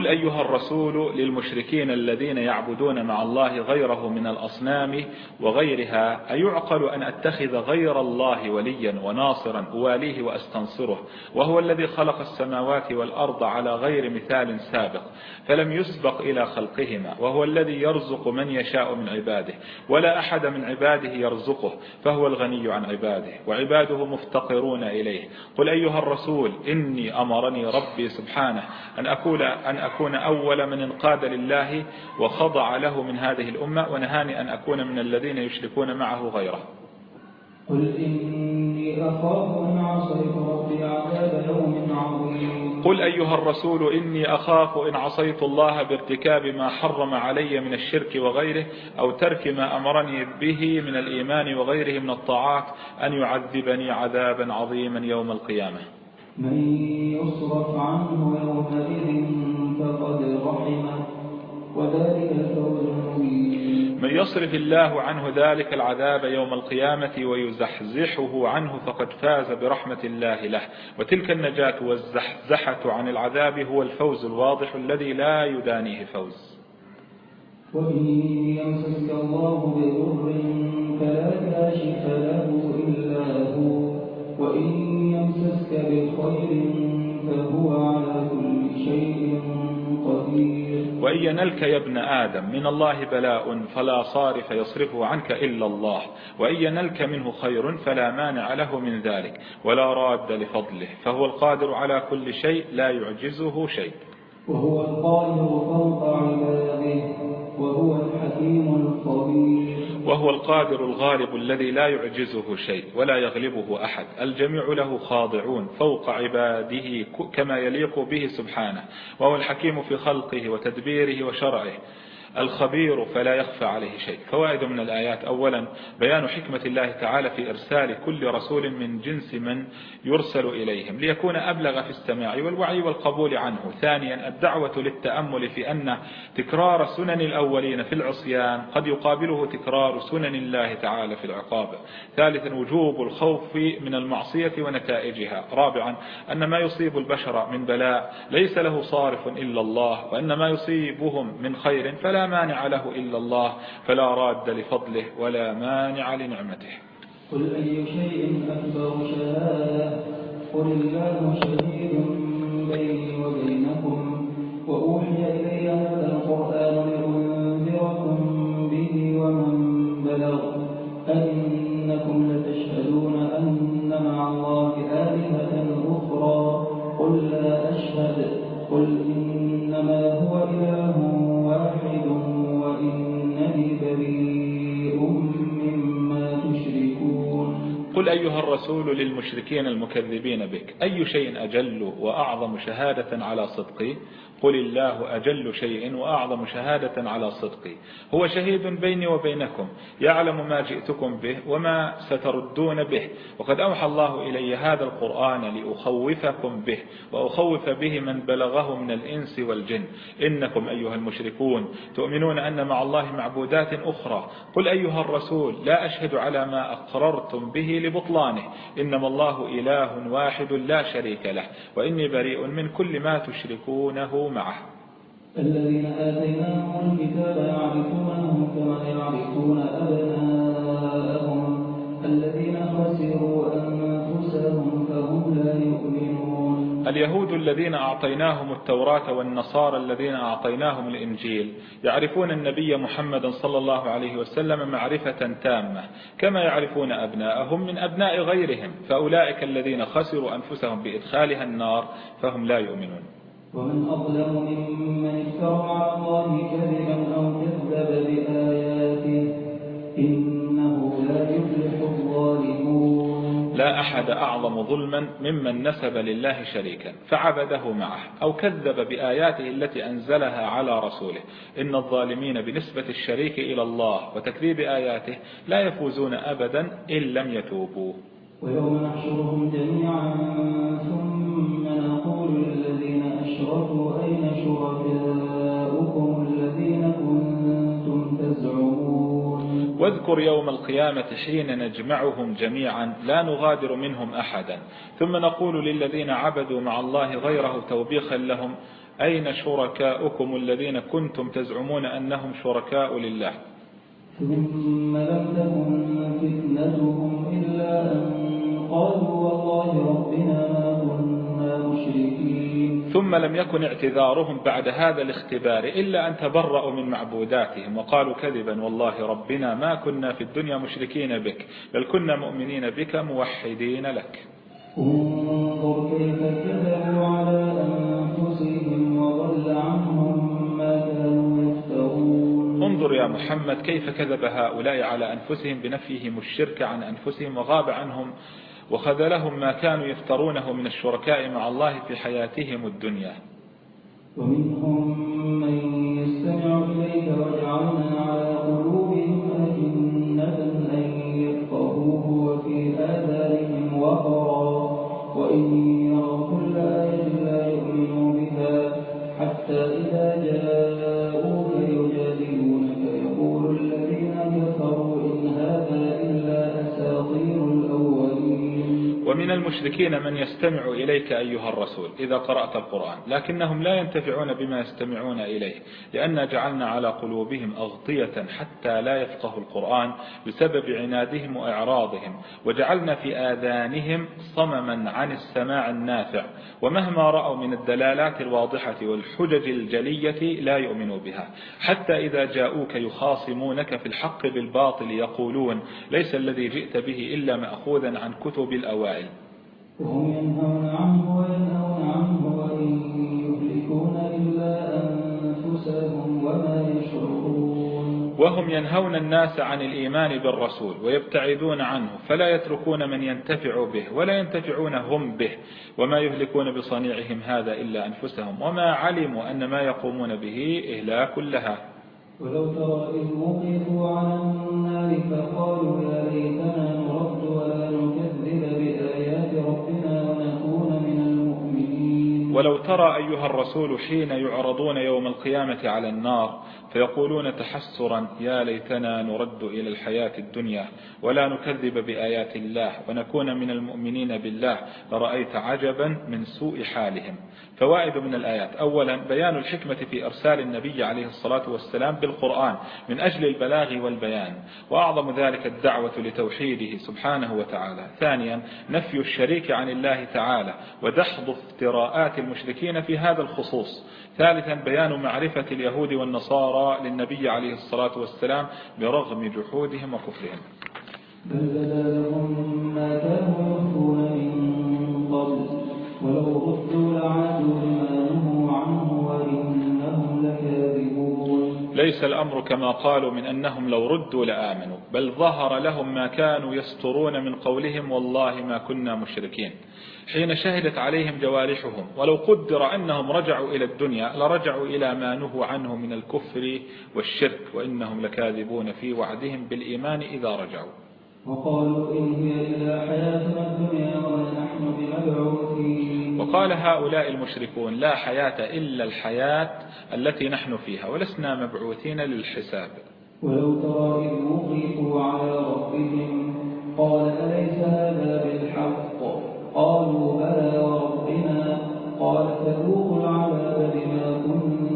قل أيها الرسول للمشركين الذين يعبدون مع الله غيره من الأصنام وغيرها أيعقل أن أتخذ غير الله وليا وناصرا أواليه وأستنصره وهو الذي خلق السماوات والأرض على غير مثال سابق فلم يسبق إلى خلقهما وهو الذي يرزق من يشاء من عباده ولا أحد من عباده يرزقه فهو الغني عن عباده وعباده مفتقرون إليه قل أيها الرسول إني أمرني ربي سبحانه أن أكون, أن أكون أول من انقاد لله وخضع له من هذه الأمة ونهاني أن أكون من الذين يشركون معه غيره. قل إني أخاف أن عصيت ربي عذاب يوم عظيم. قل أيها الرسول إني أخاف إن عصيت الله بارتكاب ما حرم علي من الشرك وغيره أو ترك ما أمرني به من الإيمان وغيره من الطاعات أن يعذبني عذابا عظيما يوم القيامة. من يصرف عنه يومئذ فقد رحمه وذلك الفوز المبين من يصرف الله عنه ذلك العذاب يوم القيامة ويزحزحه عنه فقد فاز برحمة الله له. وتلك النجاة والزحزحة عن العذاب هو الفوز الواضح الذي لا يدانيه فوز. وإن يمسك الله بضر فلا كاشف له إلا هو وإن يمسسك بخير فهو على كل شيء وإن ينلك يا ابن آدم من الله بلاء فلا صارف يصرفه عنك إلا الله. وإن ينلك منه خير فلا مانع له من ذلك. ولا راد لفضله فهو القادر على كل شيء لا يعجزه شيء. وهو القاهر فوق عباده وهو الحكيم الخبير. وهو القادر الغالب الذي لا يعجزه شيء ولا يغلبه أحد. الجميع له خاضعون فوق عباده كما يليق به سبحانه وهو الحكيم في خلقه وتدبيره وشرعه. الخبير فلا يخفى عليه شيء. فوائد من الآيات أولا بيان حكمة الله تعالى في إرسال كل رسول من جنس من يرسل إليهم ليكون أبلغ في السماع والوعي والقبول عنه. ثانيا الدعوة للتأمل في أن تكرار سنن الأولين في العصيان قد يقابله تكرار سنن الله تعالى في العقاب. ثالثا وجوب الخوف من المعصية ونتائجها. رابعا أن ما يصيب البشر من بلاء ليس له صارف إلا الله وأن ما يصيبهم من خير فلا مانع له إلا الله فلا راد لفضله ولا مانع لنعمته. قل أي شيء أكبر شهادة قل الله شهيد بيني وبينكم وأوحي إلي الرسول للمشركين المكذبين بك أي شيء أجل وأعظم شهادة على صدقي؟ قل الله أجل شيء وأعظم شهادة على صدقي. هو شهيد بيني وبينكم يعلم ما جئتكم به وما ستردون به. وقد أوحى الله إلي هذا القرآن لأخوفكم به وأخوف به من بلغه من الإنس والجن. إنكم أيها المشركون. تؤمنون أن مع الله معبودات أخرى. قل أيها الرسول لا أشهد على ما أقررتم به لبطلانه. إنما الله إله واحد لا شريك له. وإني بريء من كل ما تشركونه معه. الذين آتيناهم الكتاب يعرفونه كما يعرفون أبناءهم. الذين خسروا أنفسهم فهم لا يؤمنون. اليهود الذين أعطيناهم التوراة والنصارى الذين أعطيناهم الإنجيل يعرفون النبي محمد صلى الله عليه وسلم معرفة تامة كما يعرفون أبناءهم من أبناء غيرهم فأولئك الذين خسروا أنفسهم بإدخالها النار فهم لا يؤمنون. ومن أظلم ممن افترى على الله كذبا أو كذب بآياته إنه لا يفلح الظالمون. لا أحد أعظم ظلما ممن نسب لله شريكا فعبده معه أو كذب بآياته التي أنزلها على رسوله. إن الظالمين بنسبة الشريك إلى الله وتكذيب آياته لا يفوزون أبدا إن لم يتوبوا. ويوم نحشرهم جميعا ثم نقول للذين أشركوا أين شركاؤكم الذين كنتم تزعمون؟ واذكر يوم القيامة حين نجمعهم جميعا لا نغادر منهم أحدا. ثم نقول للذين عبدوا مع الله غيره توبيخا لهم أين شركاؤكم الذين كنتم تزعمون أنهم شركاء لله؟ ثم لم تكن فتنتهم إلا أن قالوا والله ربنا ما كنا ثم لم يكن اعتذارهم بعد هذا الاختبار إلا أن تبرأوا من معبوداتهم وقالوا كذبا والله ربنا ما كنا في الدنيا مشركين بك بل كنا مؤمنين بك موحدين لك. انظر كيف كذبوا على أنفسهم وضل عنهم ما كانوا يفترون. انظر يا محمد كيف كذب هؤلاء على أنفسهم بنفيهم الشرك عن أنفسهم وغاب عنهم وخذلهم ما كانوا يفترونه من الشركاء مع الله في حياتهم الدنيا. ومنهم من يستمع إليك وجعلنا المشركين من يستمع إليك أيها الرسول إذا قرأت القرآن لكنهم لا ينتفعون بما يستمعون إليه لأن جعلنا على قلوبهم أغطية حتى لا يفقهوا القرآن بسبب عنادهم وإعراضهم وجعلنا في آذانهم صمما عن السماع النافع ومهما رأوا من الدلالات الواضحة والحجج الجلية لا يؤمنوا بها حتى إذا جاءوك يخاصمونك في الحق بالباطل يقولون ليس الذي جئت به إلا مأخوذا عن كتب الأوائل. وهم ينهون عنه وينهون عنه وإن يهلكون إلا أنفسهم وما يشعرون. وهم ينهون الناس عن الإيمان بالرسول ويبتعدون عنه فلا يتركون من ينتفع به ولا ينتفعون هم به وما يهلكون بصنيعهم هذا إلا أنفسهم. وما علموا أن ما يقومون به إهلاك لها. ولو ترى إذ وقفوا على النار فقالوا يا ليتنا ولو ترى أيها الرسول حين يعرضون يوم القيامة على النار فيقولون تحسرا يا ليتنا نرد إلى الحياة الدنيا ولا نكذب بآيات الله ونكون من المؤمنين بالله لرأيت عجبا من سوء حالهم. فوائد من الآيات. أولا بيان الحكمة في أرسال النبي عليه الصلاة والسلام بالقرآن من أجل البلاغ والبيان وأعظم ذلك الدعوة لتوحيده سبحانه وتعالى. ثانيا نفي الشريك عن الله تعالى ودحض افتراءات المشركين في هذا الخصوص. ثالثا بيان معرفة اليهود والنصارى للنبي عليه الصلاة والسلام برغم جحودهم وكفرهم. بل لهم ما يخفون من قبل ولو ردوا لعادوا نهوا عنه وإنهم لكاذبون ليس الأمر كما قالوا من أنهم لو ردوا لآمنوا بل ظهر لهم ما كانوا يسترون من قولهم والله ما كنا مشركين. حين شهدت عليهم جوارحهم. ولو قدر أنهم رجعوا إلى الدنيا لرجعوا إلى ما نهوا عنه من الكفر والشرك وإنهم لكاذبون في وعدهم بالإيمان إذا رجعوا. وقالوا إن هي إلا حياتنا الدنيا وما نحن بمبعوثين. وقال هؤلاء المشركون لا حياة إلا الحياة التي نحن فيها ولسنا مبعوثين للحساب. ولو ترى إذ وقفوا على ربهم قال أليس هذا بالحق؟ قالوا بلى وربنا؟ قال فذوقوا العذاب بما كنتم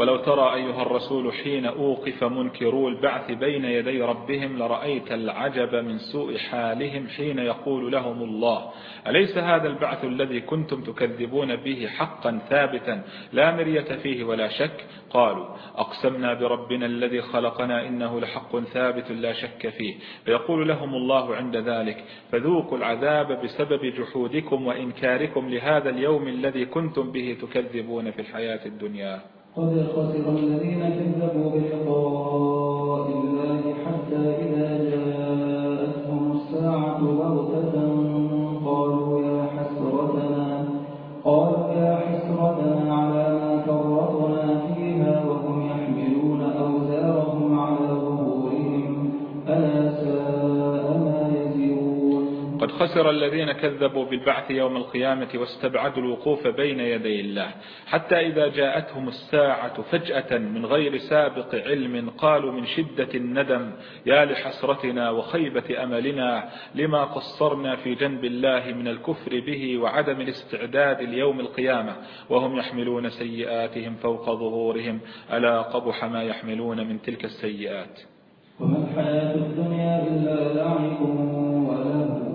ولو ترى أيها الرسول حين أوقف منكرو البعث بين يدي ربهم لرأيت العجب من سوء حالهم حين يقول لهم الله. أليس هذا البعث الذي كنتم تكذبون به حقا ثابتا؟ لا مرية فيه ولا شك. قالوا أقسمنا بربنا الذي خلقنا إنه لحق ثابت لا شك فيه. فيقول لهم الله عند ذلك فذوقوا العذاب بسبب جحودكم وإنكاركم لهذا اليوم الذي كنتم به تكذبون في الحياة الدنيا. قد خسر الذين كذبوا بلقاء الله حتى إذا جاءتهم الساعة بغتة خسر الذين كذبوا بالبعث يوم القيامة واستبعدوا الوقوف بين يدي الله. حتى إذا جاءتهم الساعة فجأة من غير سابق علم قالوا من شدة الندم يا لحسرتنا وخيبة أملنا لما قصرنا في جنب الله من الكفر به وعدم الاستعداد ليوم القيامة؟ وهم يحملون سيئاتهم فوق ظهورهم. ألا قبح ما يحملون من تلك السيئات. وما الحياة الدنيا إلا لعب وله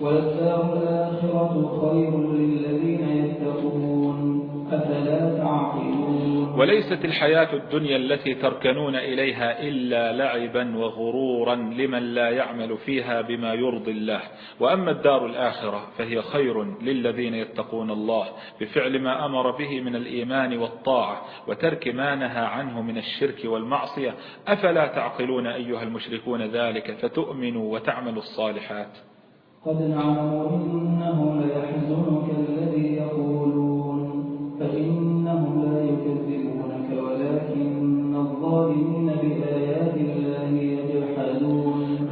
والدار الآخرة خير للذين يتقون أفلا تعقلون؟ وليست الحياة الدنيا التي تركنون إليها إلا لعبا وغرورا لمن لا يعمل فيها بما يرضي الله. وأما الدار الآخرة فهي خير للذين يتقون الله بفعل ما أمر به من الإيمان والطاعة وترك ما نهى عنه من الشرك والمعصية. أفلا تعقلون أيها المشركون ذلك فتؤمنوا وتعملوا الصالحات. قد نعلم إنه ليحزنك الذي يقولون. فإنهم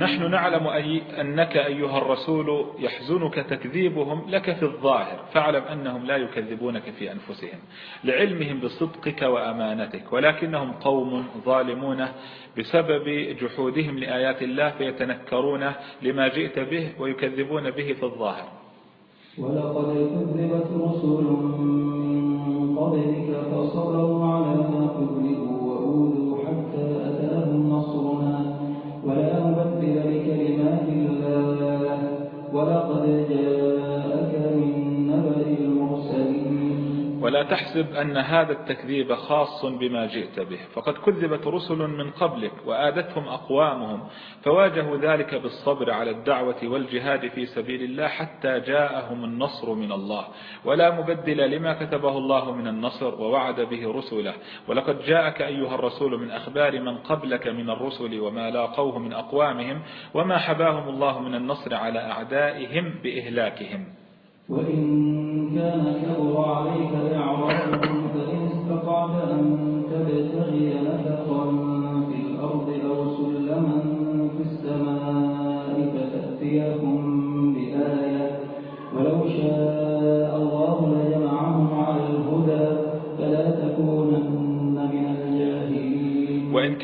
نحن نعلم أي أنك أيها الرسول يحزنك تكذيبهم لك في الظاهر فاعلم أنهم لا يكذبونك في أنفسهم لعلمهم بصدقك وأمانتك ولكنهم قوم ظالمون بسبب جحودهم لآيات الله فيتنكرون لما جئت به ويكذبون به في الظاهر. ولقد كذبت رسل من قبلك فصبروا على ما كذبوا ولقد ولا تحسب أن هذا التكذيب خاص بما جئت به. فقد كذبت رسل من قبلك وآدتهم أقوامهم فواجهوا ذلك بالصبر على الدعوة والجهاد في سبيل الله حتى جاءهم النصر من الله. ولا مبدل لما كتبه الله من النصر ووعد به رسله. ولقد جاءك أيها الرسول من أخبار من قبلك من الرسل وما لاقوه من أقوامهم وما حباهم الله من النصر على أعدائهم بإهلاكهم. وإن كان كبر عليك إعراضهم فإن استطعت أن تبتغي نفقا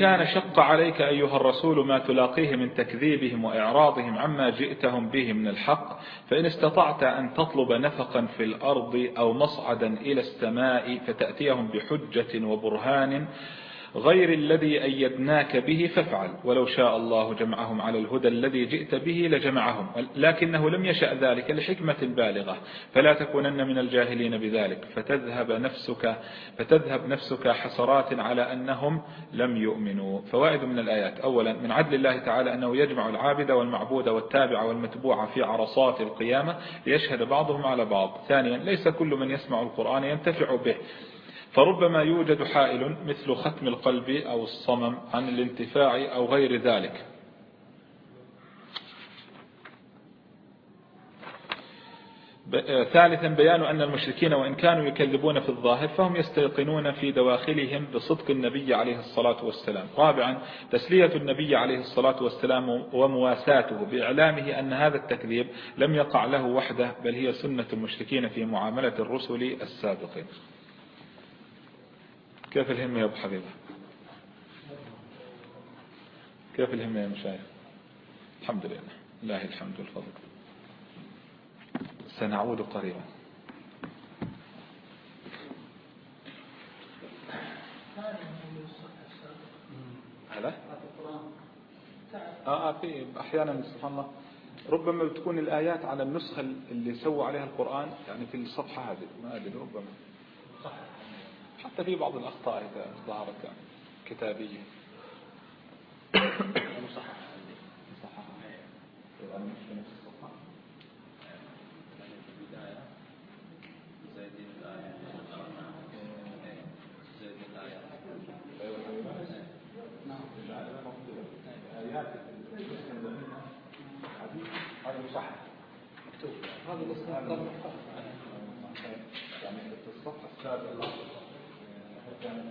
كان شق عليك أيها الرسول ما تلاقيه من تكذيبهم وإعراضهم عما جئتهم به من الحق فإن استطعت أن تطلب نفقا في الأرض أو مصعدا إلى السماء فتأتيهم بحجة وبرهان غير الذي أيدناك به فافعل. ولو شاء الله جمعهم على الهدى الذي جئت به لجمعهم. لكنه لم يشأ ذلك لحكمة بالغة. فلا تكونن من الجاهلين بذلك. فتذهب نفسك فتذهب نفسك حسرات على أنهم لم يؤمنوا. فوائد من الآيات. أولا من عدل الله تعالى أنه يجمع العابد والمعبود والتابع والمتبوع في عرصات القيامة ليشهد بعضهم على بعض. ثانيا ليس كل من يسمع القرآن ينتفع به. فربما يوجد حائل مثل ختم القلب أو الصمم عن الانتفاع أو غير ذلك. ثالثا بيان أن المشركين وإن كانوا يكذبون في الظاهر فهم يستيقنون في دواخلهم بصدق النبي عليه الصلاة والسلام. رابعا تسلية النبي عليه الصلاة والسلام ومواساته بإعلامه أن هذا التكذيب لم يقع له وحده بل هي سنة المشركين في معاملة الرسل السابقين. كيف الهمة يا أبو حبيبة؟ كيف الهمة يا مشايخ؟ الحمد لله. الله الحمد والفضل. سنعود قريبا. هلا آه, آه في أحيانا سبحان الله. ربما تكون الآيات على النسخة اللي سووا عليها القرآن يعني في الصفحة هذه. ما أدري ربما. حتى في بعض الأخطاء إذا ظهرت كتابية. يعني مش في نفس الصفحة. هذا مصحح مكتوب. هذا الاصطلاح يعني في الصفحة السابقة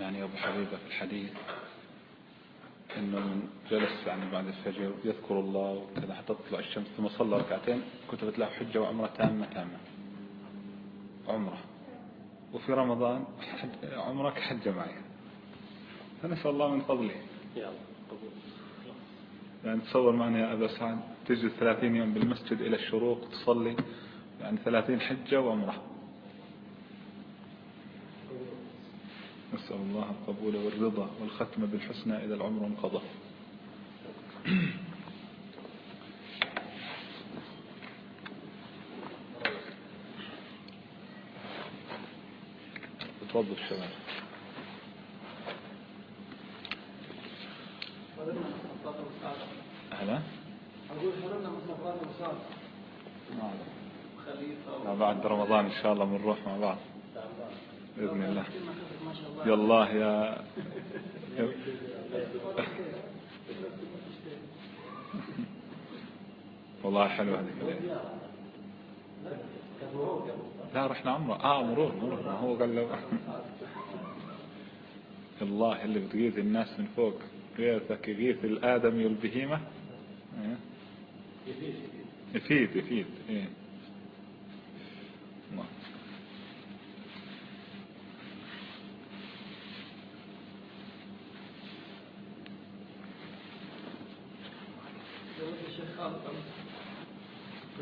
يعني أبو حبيبة في الحديث من جلس يعني بعد الفجر يذكر الله وكذا حتى تطلع الشمس ثم صلى ركعتين كتبت له حجة وعمرة تامة تامة. عمرة. وفي رمضان عمرك حجة معي. فنسأل الله من فضله. يعني تصور معنا يا أبا سعد تجلس ثلاثين يوم بالمسجد إلى الشروق تصلي يعني ثلاثين حجة وعمرة. نسأل الله القبول والرضا والختم بالحسنى إذا العمر انقضى. تفضل الشباب أهلا. أقول حضرنا مصطفى بعد رمضان إن شاء الله بنروح مع بعض. بإذن الله. يا الله يا والله حلو هذه لا رحنا عمره آه مرور مرور. ما هو قال له. الله اللي بتغيث الناس من فوق. غيثك يغيث الآدمي والبهيمة إيه. يفيد يفيد. إيه.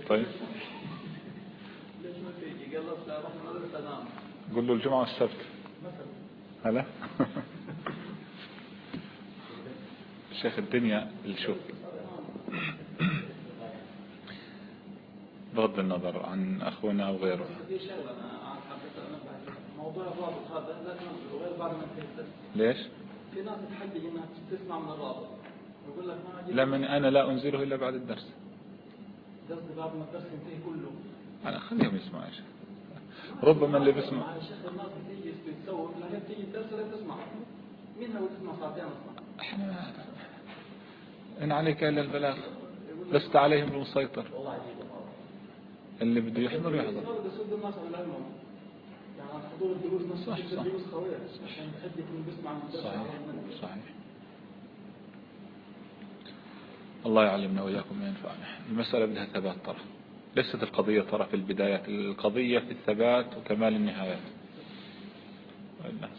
طيب. قل له الجمعة والسبت. هلا. شيخ الدنيا الشوف بغض النظر عن أخونا أو غيره موضوع الرابط هذا غير بعد ما ليش؟ في ناس تحدي إنها تسمع من الرابط. يقول لك ما لا من أنا لا أنزله إلا بعد الدرس. قصدي بعد ما الدرس ينتهي كله. أنا خليهم يسمعوا يا شيخ. ربما اللي بيسمع. الشيخ الناس بتيجي تسوي لكن تيجي الدرس لا تسمع. مين هو تسمع ساعتين أصلا. إحنا إن عليك إلا البلاغ. لست عليهم بمسيطر. اللي بده يحضر يحضر. صح صح. صحيح صحيح. الله يعلمنا وإياكم ما ينفعنا. المسألة بدها ثبات ترى ليست القضية ترى في البدايات القضية في الثبات وكمال النهايات.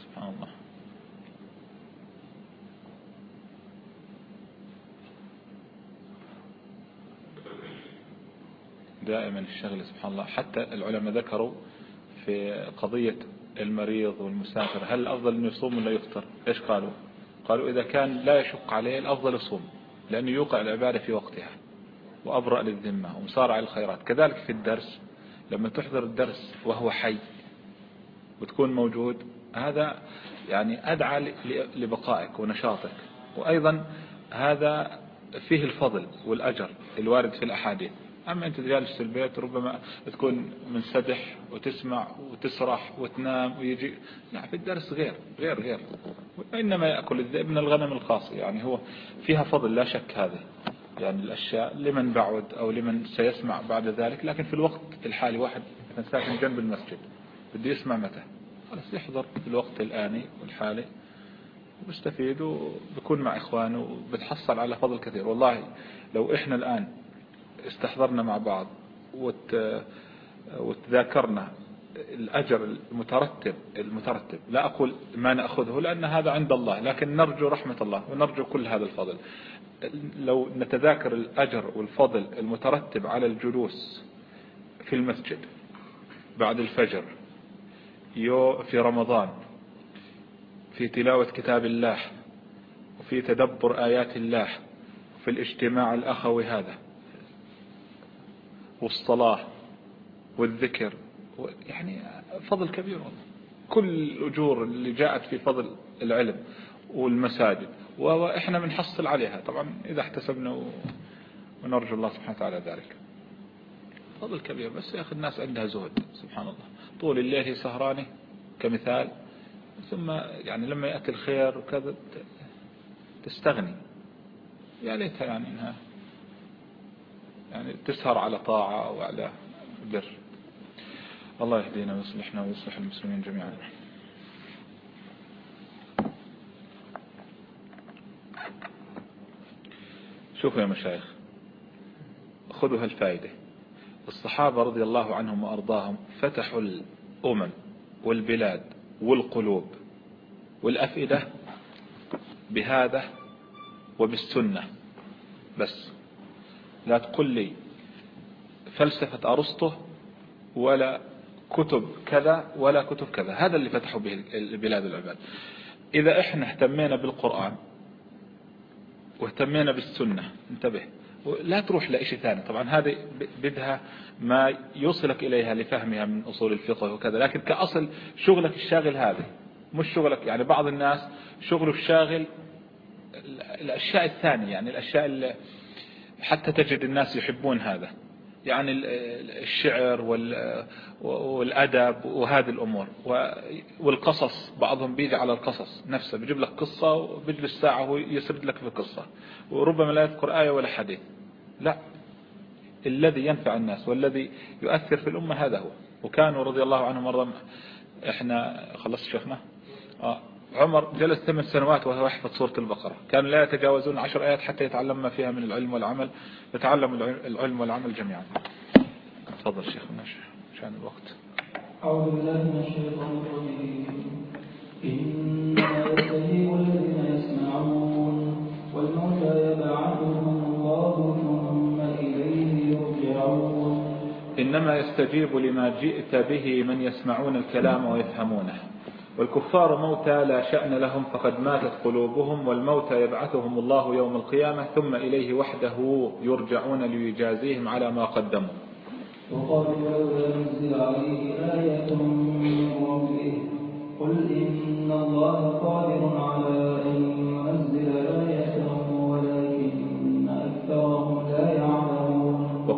سبحان الله. دائما الشغل سبحان الله. حتى العلماء ذكروا في قضية المريض والمسافر هل الأفضل أنه يصوم ولا يفطر؟ إيش قالوا؟ قالوا إذا كان لا يشق عليه الأفضل يصوم. لأنه يوقع العبادة في وقتها وأبرأ للذمة ومصارع الخيرات كذلك في الدرس لما تحضر الدرس وهو حي وتكون موجود هذا يعني أدعى لبقائك ونشاطك. وأيضا هذا فيه الفضل والأجر الوارد في الأحاديث. أما أنت جالس في البيت ربما تكون منسدح وتسمع وتسرح وتنام ويجي. يعني في الدرس غير غير غير. وإنما يأكل الذئب من الغنم الخاص. يعني هو فيها فضل لا شك هذه. يعني الأشياء لمن بعد أو لمن سيسمع بعد ذلك. لكن في الوقت الحالي واحد ساكن جنب المسجد بده يسمع متى؟ خلاص يحضر في الوقت الآني والحالي. وبستفيد وبكون مع إخوانه وبتحصل على فضل كثير. والله لو إحنا الآن استحضرنا مع بعض وتذاكرنا الأجر المترتب المترتب. لا أقول ما نأخذه لأن هذا عند الله لكن نرجو رحمة الله ونرجو كل هذا الفضل. لو نتذاكر الأجر والفضل المترتب على الجلوس في المسجد بعد الفجر في رمضان في تلاوة كتاب الله وفي تدبر آيات الله في الاجتماع الأخوي هذا والصلاة والذكر يعني فضل كبير والله. كل الأجور اللي جاءت في فضل العلم والمساجد وإحنا بنحصل عليها. طبعا إذا احتسبنا ونرجو الله سبحانه وتعالى ذلك. فضل كبير. بس يا أخي الناس عندها زهد سبحان الله. طول الليل سهراني كمثال. ثم يعني لما يأتي الخير وكذا تستغني. يا ليتها يعني إنها يعني تسهر على طاعة أو على بر. الله يهدينا ويصلحنا ويصلح المسلمين جميعا. شوفوا يا مشايخ خذوا هالفائدة. الصحابة رضي الله عنهم وأرضاهم فتحوا الأمم والبلاد والقلوب والأفئدة بهذا وبالسنة. بس لا تقول لي فلسفة أرسطو ولا كتب كذا ولا كتب كذا. هذا اللي فتحوا به البلاد العباد. إذا إحنا اهتمينا بالقرآن واهتمينا بالسنة انتبه. لا تروح لإشي ثاني. طبعا هذه بدها ما يوصلك إليها لفهمها من أصول الفقه وكذا. لكن كأصل شغلك الشاغل هذا مش شغلك يعني بعض الناس شغله الشاغل الأشياء الثانية يعني الأشياء حتى تجد الناس يحبون هذا. يعني الشعر والأدب وهذه الأمور. والقصص بعضهم بيجي على القصص نفسه بيجيب لك قصة وبيجلس ساعة ويسرد لك في قصة وربما لا يذكر آية ولا حديث. لا. الذي ينفع الناس والذي يؤثر في الأمة هذا هو. وكانوا رضي الله عنهم مرة إحنا خلصت شيخنا؟ آه. عمر جلس ثمان سنوات وهو يحفظ سورة البقرة. كانوا لا يتجاوزون عشر آيات حتى يتعلم ما فيها من العلم والعمل. يتعلم العلم والعمل جميعا. تفضل شيخ عشان الوقت. أعوذ بالله من الشيطان الرجيم. إنما يستجيب الذين يسمعون والموتى يبعثهم الله ثم إليه يرجعون. إنما يستجيب لما جئت به من يسمعون الكلام ويفهمونه. والكفار موتى لا شأن لهم فقد ماتت قلوبهم والموتى يبعثهم الله يوم القيامة ثم إليه وحده يرجعون ليجازيهم على ما قدموا. وقالوا لولا نزل عليه آية من ربه قل إن الله قادر على أن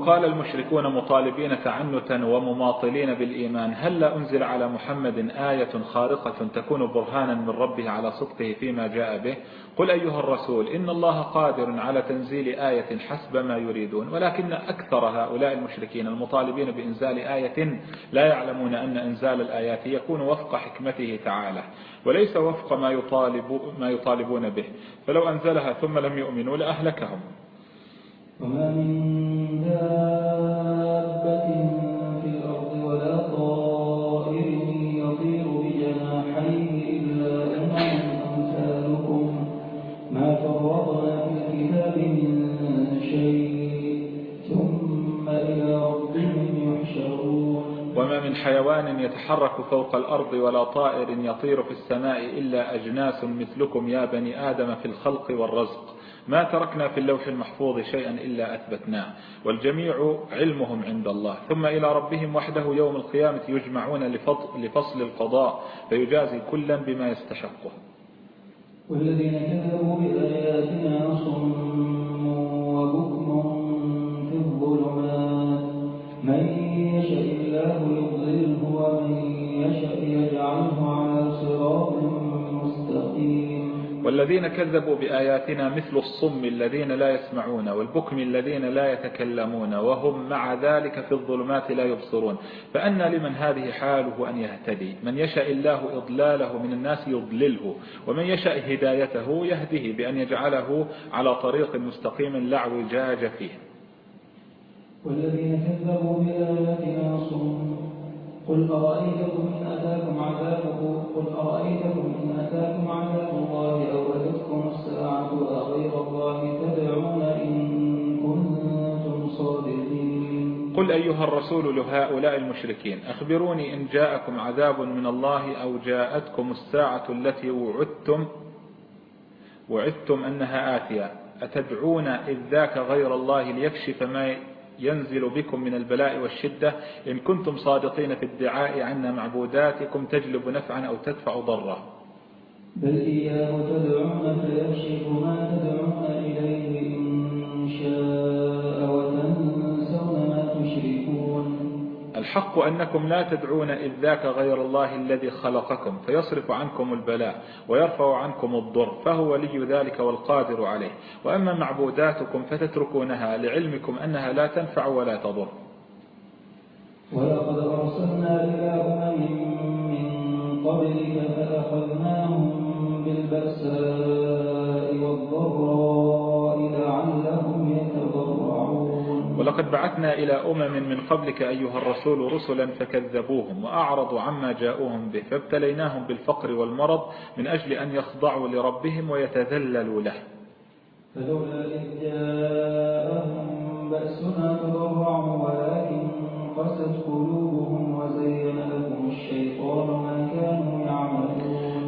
وقال المشركون مطالبين تعنتا ومماطلين بالإيمان هل لا أنزل على محمد آية خارقة تكون برهانا من ربه على صدقه فيما جاء به؟ قل أيها الرسول إن الله قادر على تنزيل آية حسب ما يريدون ولكن أكثر هؤلاء المشركين المطالبين بإنزال آية لا يعلمون أن إنزال الآيات يكون وفق حكمته تعالى وليس وفق ما, يطالب ما يطالبون به فلو أنزلها ثم لم يؤمنوا لأهلكهم. وما من دابة في الأرض ولا طائر يطير بجناحيه إلا أمثالكم ما فرطنا في الكتاب من شيء ثم إلى ربهم يحشرون وما من حيوان يتحرك فوق الأرض ولا طائر يطير في السماء إلا أجناس مثلكم يا بني آدم في الخلق والرزق ما تركنا في اللوح المحفوظ شيئا إلا أثبتناه والجميع علمهم عند الله. ثم إلى ربهم وحده يوم القيامة يجمعون لفصل القضاء فيجازي كلا بما يستحقه. والذين كذبوا بآياتنا صم وبكم في الظلمات. من يشاء الله يضلله ومن يشاء يجعله والذين كذبوا بآياتنا مثل الصم الذين لا يسمعون والبكم الذين لا يتكلمون وهم مع ذلك في الظلمات لا يبصرون. فأن لمن هذه حاله أن يهتدي. من يشاء الله إضلاله من الناس يضلله ومن يشاء هدايته يهده بأن يجعله على طريق مستقيم لا اعوجاج فيه. والذين كذبوا بآياتنا صم قل أرأيتكم إن أتاكم عذابه؟ قل أرأيتكم إن أتاكم عذاب الله أو أتتكم الساعة أغير الله تدعون إن كنتم صادقين. قل أيها الرسول لهؤلاء المشركين أخبروني إن جاءكم عذاب من الله أو جاءتكم الساعة التي وعدتم؟ وعدتم أنها آتية. أتدعون إذ ذاك غير الله ليكشف ما ينزل بكم من البلاء والشدة. إن كنتم صادقين في الدعاء عنا معبوداتكم تجلب نفعا أو تدفع ضرا. بل إياه تدعون فيكشف ما تدعون. الحق أنكم لا تدعون إذ ذاك غير الله الذي خلقكم فيصرف عنكم البلاء ويرفع عنكم الضر فهو ولي ذلك والقادر عليه. وأما معبوداتكم فتتركونها لعلمكم أنها لا تنفع ولا تضر. ولقد أرسلنا إلى أمم من قبلك فأخذناهم بالبأساء. ولقد بعثنا إلى أمم من قبلك أيها الرسول رسلا فكذبوهم وأعرضوا عما جاءوهم به فابتليناهم بالفقر والمرض من أجل أن يخضعوا لربهم ويتذللوا له. فلولا إذ جاءهم بأسنا تضرعوا ولكن قست قلوبهم وزين لهم الشيطان ما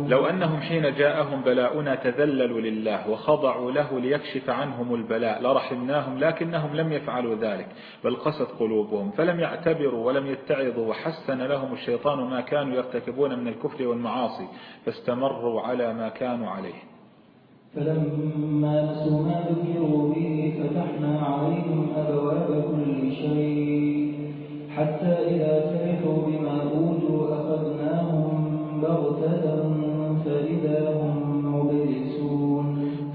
لو أنهم حين جاءهم بلاؤنا تذللوا لله وخضعوا له ليكشف عنهم البلاء لرحمناهم لكنهم لم يفعلوا ذلك بل قست قلوبهم فلم يعتبروا ولم يتعظوا وحسن لهم الشيطان ما كانوا يرتكبون من الكفر والمعاصي فاستمروا على ما كانوا عليه. فلما نسوا ما ذكروا به فتحنا عليهم أبواب كل شيء حتى إذا فرحوا بما أوتوا أخذناهم بغتة هم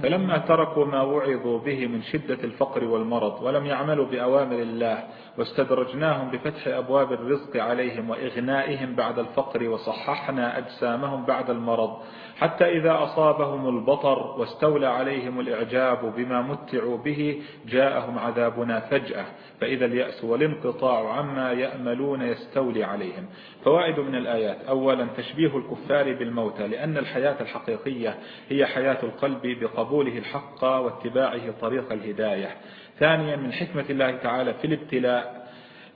فلما تركوا ما وعظوا به من شدة الفقر والمرض ولم يعملوا بأوامر الله واستدرجناهم بفتح أبواب الرزق عليهم وإغنائهم بعد الفقر وصححنا أجسامهم بعد المرض حتى إذا أصابهم البطر واستولى عليهم الإعجاب بما متعوا به جاءهم عذابنا فجأة فإذا اليأس والانقطاع عما يأملون يستولي عليهم. فوائد من الآيات. أولا تشبيه الكفار بالموتى لأن الحياة الحقيقية هي حياة القلب بقبوله الحق واتباعه طريق الهداية. ثانيا من حكمة الله تعالى في الابتلاء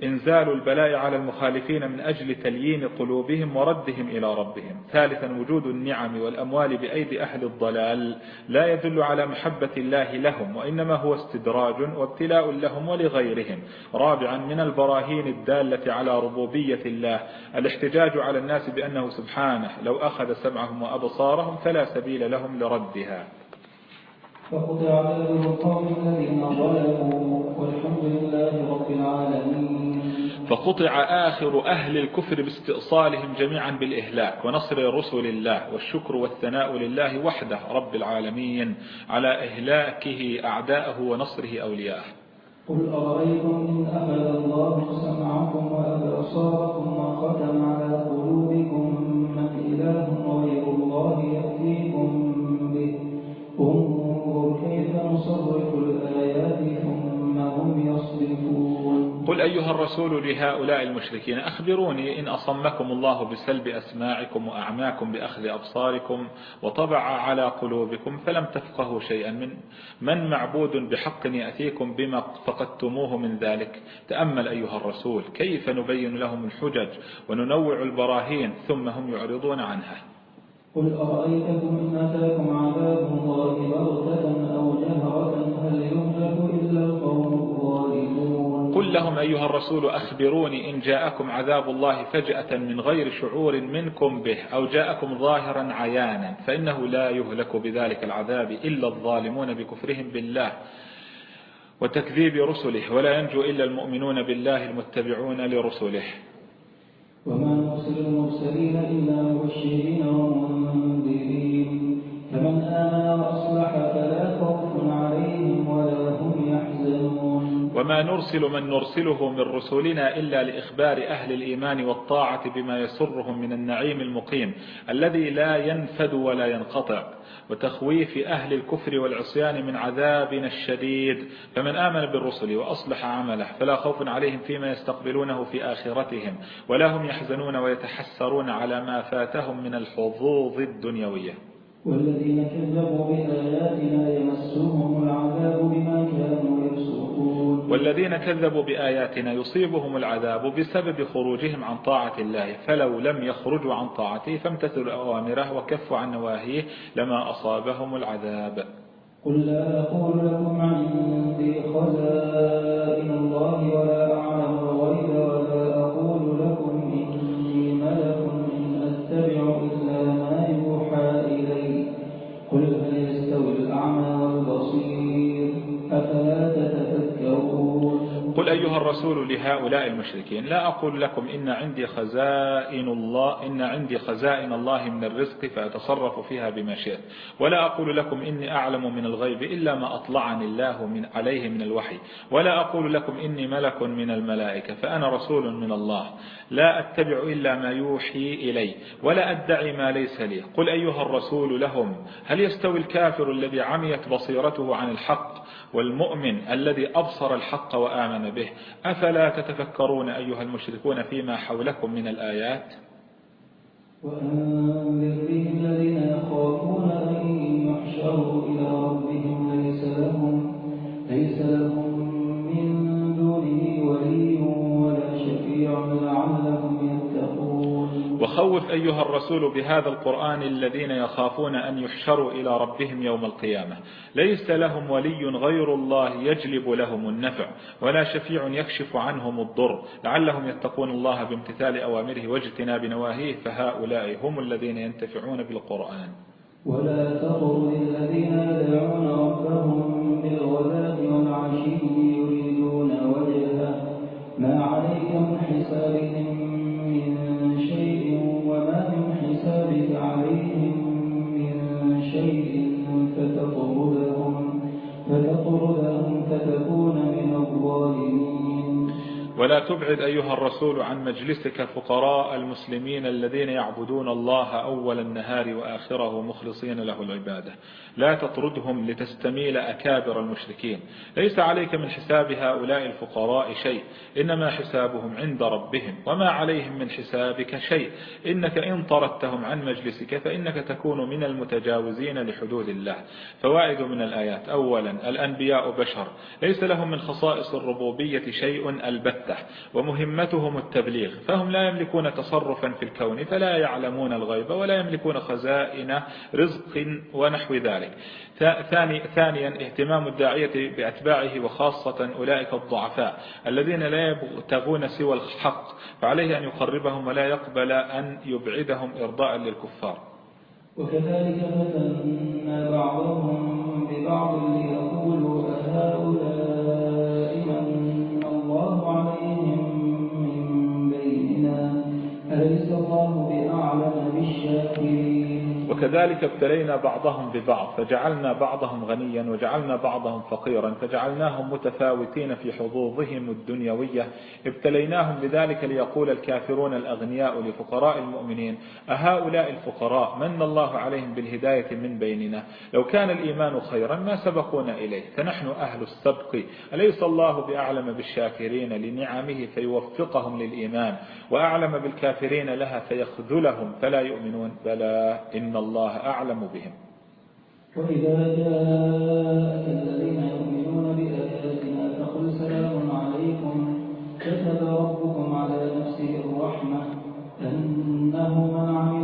إنزال البلاء على المخالفين من أجل تليين قلوبهم وردهم إلى ربهم. ثالثا وجود النعم والأموال بأيدي أهل الضلال. لا يدل على محبة الله لهم وإنما هو استدراج وابتلاء لهم ولغيرهم. رابعا من البراهين الدالة على ربوبية الله. الاحتجاج على الناس بأنه سبحانه لو أخذ سمعهم وأبصارهم فلا سبيل لهم لردها. فقطع دابر القوم الذين ظلموا والحمد لله رب العالمين. فقطع آخر أهل الكفر باستئصالهم جميعا بالإهلاك ونصر رسل الله والشكر والثناء لله وحده رب العالمين على إهلاكه أعداءه ونصره أولياءه. قل أرأيتم إن أخذ الله سمعكم وأبصاركم وختم على قلوبكم من إله غير الله يأتيكم الآيات ثم هم يصدفون قل أيها الرسول لهؤلاء المشركين أخبروني إن أصمكم الله بسلب أسماعكم وأعماكم بأخذ أبصاركم وطبع على قلوبكم فلم تفقهوا شيئا من من معبود بحق يأتيكم بما فقدتموه من ذلك؟ تأمل أيها الرسول كيف نبين لهم الحجج وننوع البراهين ثم هم يعرضون عنها؟ قل أرأيتكم إن أتاكم عذاب الله بغتة أو جهرة هل يهلك إلا القوم الظالمون قل لهم أيها الرسول أخبروني إن جاءكم عذاب الله فجأة من غير شعور منكم به أو جاءكم ظاهرا عيانا فإنه لا يهلك بذلك العذاب إلا الظالمون بكفرهم بالله وتكذيب رسله ولا ينجو إلا المؤمنون بالله المتبعون لرسله وما نرسل المرسلين إلا مبشرين ومنذرين وما نرسل من نرسله من رسلنا إلا لإخبار أهل الإيمان والطاعة بما يسرهم من النعيم المقيم الذي لا ينفد ولا ينقطع وتخويف أهل الكفر والعصيان من عذابنا الشديد فمن آمن بالرسل وأصلح عمله فلا خوف عليهم فيما يستقبلونه في آخرتهم ولا هم يحزنون ويتحسرون على ما فاتهم من الحظوظ الدنيوية والذين كذبوا بآياتنا يمسهم العذاب بما كانوا يفسقون. والذين كذبوا بآياتنا يصيبهم العذاب بسبب خروجهم عن طاعة الله. فلو لم يخرجوا عن طاعته فامتثلوا أوامره وكفوا عن نواهيه لما أصابهم العذاب. قل لا أقول لكم عندي خزائن الله ولا أعلم الغيب ولا قل أيها الرسول لهؤلاء المشركين لا أقول لكم إن عندي خزائن الله إن عندي خزائن الله من الرزق فأتصرف فيها بما شئت ولا أقول لكم إني أعلم من الغيب إلا ما أطلعني الله من عليه من الوحي ولا أقول لكم إني ملك من الملائكة فأنا رسول من الله لا أتبع إلا ما يوحي إلي ولا أدعي ما ليس لي قل أيها الرسول لهم هل يستوي الكافر الذي عميت بصيرته عن الحق؟ والمؤمن الذي أبصر الحق وآمن به أفلا تتفكرون أيها المشركون فيما حولكم من الآيات؟ وأنذر به الذين يخافون أن يحشروا وخوف أيها الرسول بهذا القرآن الذين يخافون أن يحشروا إلى ربهم يوم القيامة. ليس لهم ولي غير الله يجلب لهم النفع ولا شفيع يكشف عنهم الضر. لعلهم يتقون الله بامتثال أوامره واجتناب نواهيه فهؤلاء هم الذين ينتفعون بالقرآن. ولا تطرد الذين يدعون ربهم بالغداة والعشي يريدون وجهه. ما عليك من حسابهم فتكون من الظالمين. ولا تبعد أيها الرسول عن مجلسك فقراء المسلمين الذين يعبدون الله أول النهار وآخره مخلصين له العبادة. لا تطردهم لتستميل أكابر المشركين. ليس عليك من حساب هؤلاء الفقراء شيء. إنما حسابهم عند ربهم. وما عليهم من حسابك شيء. إنك إن طردتهم عن مجلسك فإنك تكون من المتجاوزين لحدود الله. فوائد من الآيات. أولا الأنبياء بشر. ليس لهم من خصائص الربوبية شيء البتة ومهمتهم التبليغ فهم لا يملكون تصرفا في الكون فلا يعلمون الغيب ولا يملكون خزائن رزق ونحو ذلك. ثاني ثانيا اهتمام الداعية بأتباعه وخاصة أولئك الضعفاء الذين لا يبتغون سوى الحق فعليه أن يقربهم ولا يقبل أن يبعدهم إرضاء للكفار. وكذلك فتنا بعضهم ببعض ليقولوا أهؤلاء وكذلك ابتلينا بعضهم ببعض فجعلنا بعضهم غنيا وجعلنا بعضهم فقيرا فجعلناهم متفاوتين في حظوظهم الدنيوية ابتليناهم بذلك ليقول الكافرون الأغنياء لفقراء المؤمنين أهؤلاء الفقراء من الله عليهم بالهداية من بيننا؟ لو كان الإيمان خيرا ما سبقونا إليه فنحن أهل السبق أليس الله بأعلم بالشاكرين لنعمه فيوفقهم للإيمان وأعلم بالكافرين لها فيخذلهم فلا يؤمنون؟ بلى إن الله أعلم بهم. وإذا جاءك الذين يؤمنون بآياتنا فقل سلام عليكم. كتب ربكم على نفسه الرحمة. أنه من عمل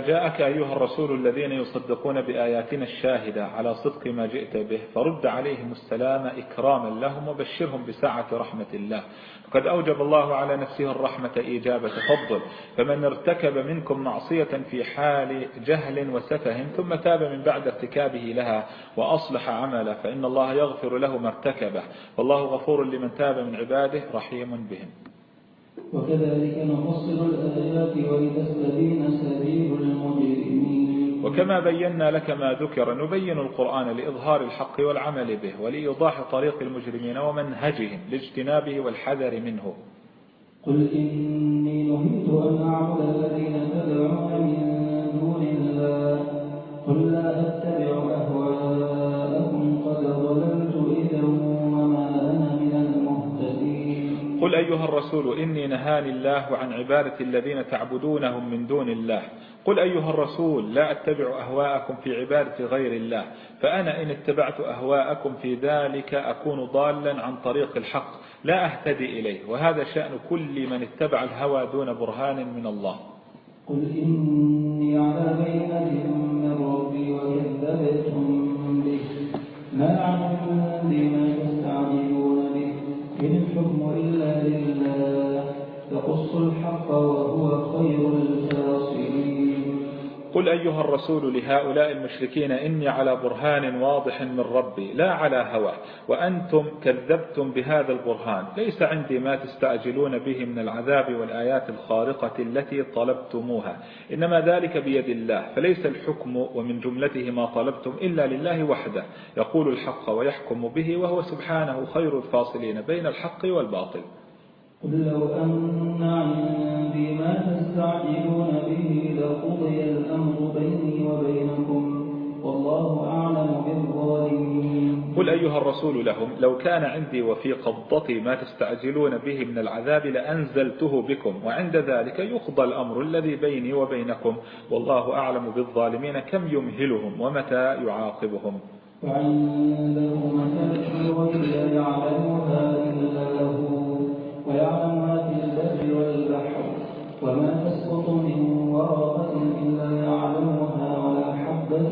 جاءك أيها الرسول الذين يصدقون بآياتنا الشاهدة على صدق ما جئت به فرد عليهم السلام إكراما لهم وبشرهم بساعة رحمة الله. فقد أوجب الله على نفسه الرحمة إيجاب تفضل. فمن ارتكب منكم معصية في حال جهل وسفه ثم تاب من بعد ارتكابه لها وأصلح عمله فإن الله يغفر له ما ارتكبه. والله غفور لمن تاب من عباده رحيم بهم. وكذلك نفصل الآيات ولتستبين سبيل المجرمين. وكما بينا لك ما ذكر نبين القرآن لإظهار الحق والعمل به ولإيضاح طريق المجرمين ومنهجهم لاجتنابه والحذر منه. قل إني نهيت أن أعبد الذين تدعون من دون الله قل لا أتبع قل أيها الرسول إني نهاني الله عن عبادة الذين تعبدونهم من دون الله. قل أيها الرسول لا أتبع أهواءكم في عبادة غير الله. فأنا إن اتبعت أهواءكم في ذلك أكون ضالا عن طريق الحق. لا أهتدي إليه. وهذا شأن كل من اتبع الهوى دون برهان من الله. قل إني على بينة من ربي وكذبتم به. ما الحق وهو خير الفاصلين. قل أيها الرسول لهؤلاء المشركين إني على برهان واضح من ربي لا على هوى وأنتم كذبتم بهذا البرهان. ليس عندي ما تستعجلون به من العذاب والآيات الخارقة التي طلبتموها. إنما ذلك بيد الله فليس الحكم ومن جملته ما طلبتم إلا لله وحده. يقول الحق ويحكم به وهو سبحانه خير الفاصلين بين الحق والباطل. قل لو أن عندي ما تستعجلون به لقضي الأمر بيني وبينكم والله أعلم بالظالمين. قل أيها الرسول لهم لو كان عندي وفي قبضتي ما تستعجلون به من العذاب لأنزلته بكم وعند ذلك يقضى الأمر الذي بيني وبينكم والله أعلم بالظالمين كم يمهلهم ومتى يعاقبهم. وعنده مفاتح الغيب يعلمها إلا له. ويعلم ما في البر والبحر وما تسقط من ورقة إلا يعلمها ولا حبة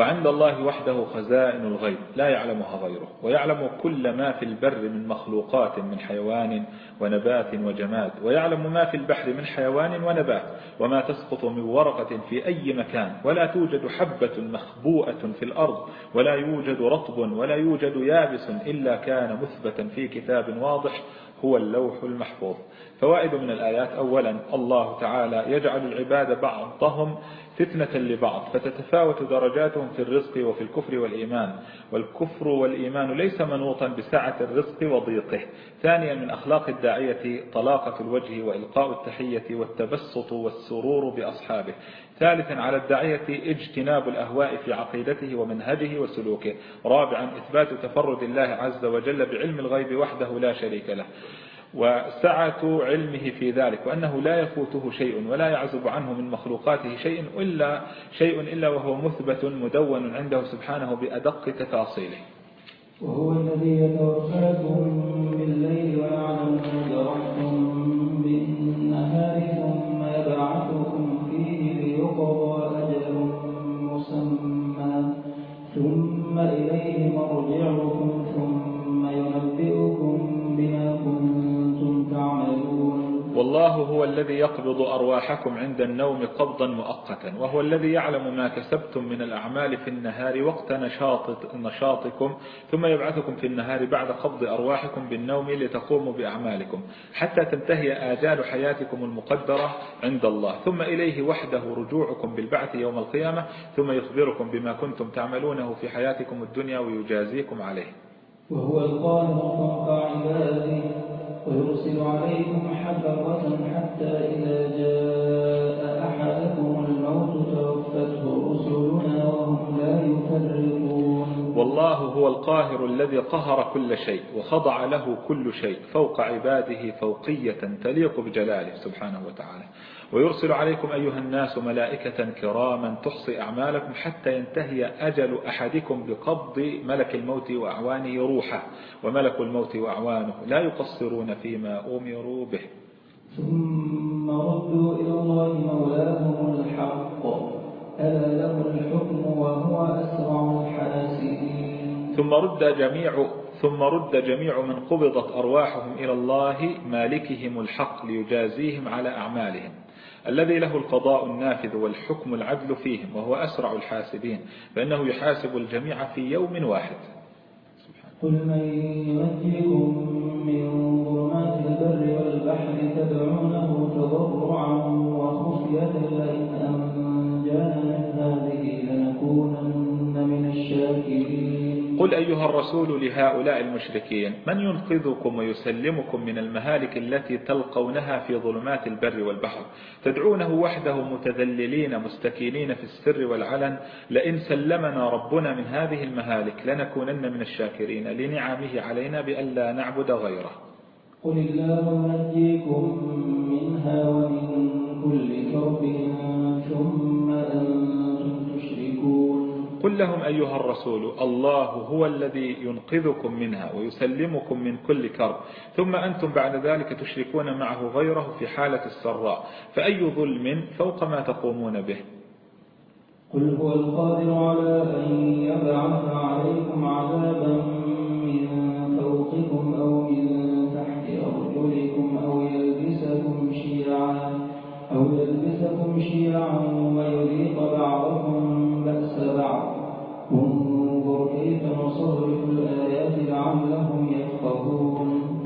وعند الله وحده خزائن الغيب لا يعلمها غيره ويعلم كل ما في البر من مخلوقات من حيوان ونبات وجماد ويعلم ما في البحر من حيوان ونبات وما تسقط من ورقة في أي مكان ولا توجد حبة مخبوءة في الأرض ولا يوجد رطب ولا يوجد يابس إلا كان مثبتا في كتاب واضح. هو اللوح المحفوظ. فوائد من الآيات أولا الله تعالى يجعل العباد بعضهم فتنة لبعض فتتفاوت درجاتهم في الرزق وفي الكفر والإيمان. والكفر والإيمان ليس منوطا بسعة الرزق وضيقه. ثانيا من أخلاق الداعية طلاقة الوجه وإلقاء التحية والتبسط والسرور بأصحابه. ثالثا على الداعية اجتناب الأهواء في عقيدته ومنهجه وسلوكه. رابعا إثبات تفرد الله عز وجل بعلم الغيب وحده لا شريك له. وسعة علمه في ذلك وأنه لا يفوته شيء ولا يعزب عنه من مخلوقاته شيء إلا, شيء إلا وهو مثبت مدون عنده سبحانه بأدق تفاصيله. وهو الذي يتوفاكم بالليل ويعلم ما جرحتم بالنهار إليه والله هو الذي يقبض أرواحكم عند النوم قبضا مؤقتا وهو الذي يعلم ما كسبتم من الأعمال في النهار وقت نشاط نشاطكم ثم يبعثكم في النهار بعد قبض أرواحكم بالنوم لتقوموا بأعمالكم حتى تنتهي آجال حياتكم المقدرة عند الله. ثم إليه وحده رجوعكم بالبعث يوم القيامة ثم يخبركم بما كنتم تعملونه في حياتكم الدنيا ويجازيكم عليه. وهو القاهر فوق عباده ويرسل عليكم حفظة حتى إذا جاء أحدكم الموت توفته رسلنا وهم لا يفرقون. والله هو القاهر الذي قهر كل شيء وخضع له كل شيء فوق عباده فوقية تليق بجلاله سبحانه وتعالى. ويرسل عليكم أيها الناس ملائكة كراما تحصي أعمالكم حتى ينتهي أجل أحدكم بقبض ملك الموت وأعوانه روحه وملك الموت وأعوانه. لا يقصرون فيما أمروا به. ثم ردوا إلى الله مولاهم الحق. ألا له الحكم وهو أسرع الحاسبين. ثم رد جميع ثم رد جميع من قبضت أرواحهم إلى الله مالكهم الحق ليجازيهم على أعمالهم. الذي له القضاء النافذ والحكم العدل فيهم وهو أسرع الحاسبين فإنه يحاسب الجميع في يوم واحد. قل من ينجيكم من ظلمات البر والبحر تدعونه تضرعا وخفية لئن أنجانا من هذه لنكونن من الشاكرين. قل أيها الرسول لهؤلاء المشركين من ينقذكم ويسلمكم من المهالك التي تلقونها في ظلمات البر والبحر؟ تدعونه وحده متذللين مستكينين في السر والعلن لئن سلمنا ربنا من هذه المهالك لنكونن من الشاكرين لنعمه علينا بأن لا نعبد غيره. قل الله نجيكم منها ومن كل كرب ثم قل لهم أيها الرسول الله هو الذي ينقذكم منها ويسلمكم من كل كرب. ثم أنتم بعد ذلك تشركون معه غيره في حالة السراء. فأي ظلم فوق ما تقومون به؟ قل هو القادر على أن يبعث عليكم عذابا من فوقكم أو من تحت أرجلكم أو يلبسكم شيعا أو يلبسكم شيعا ويذيق بعضكم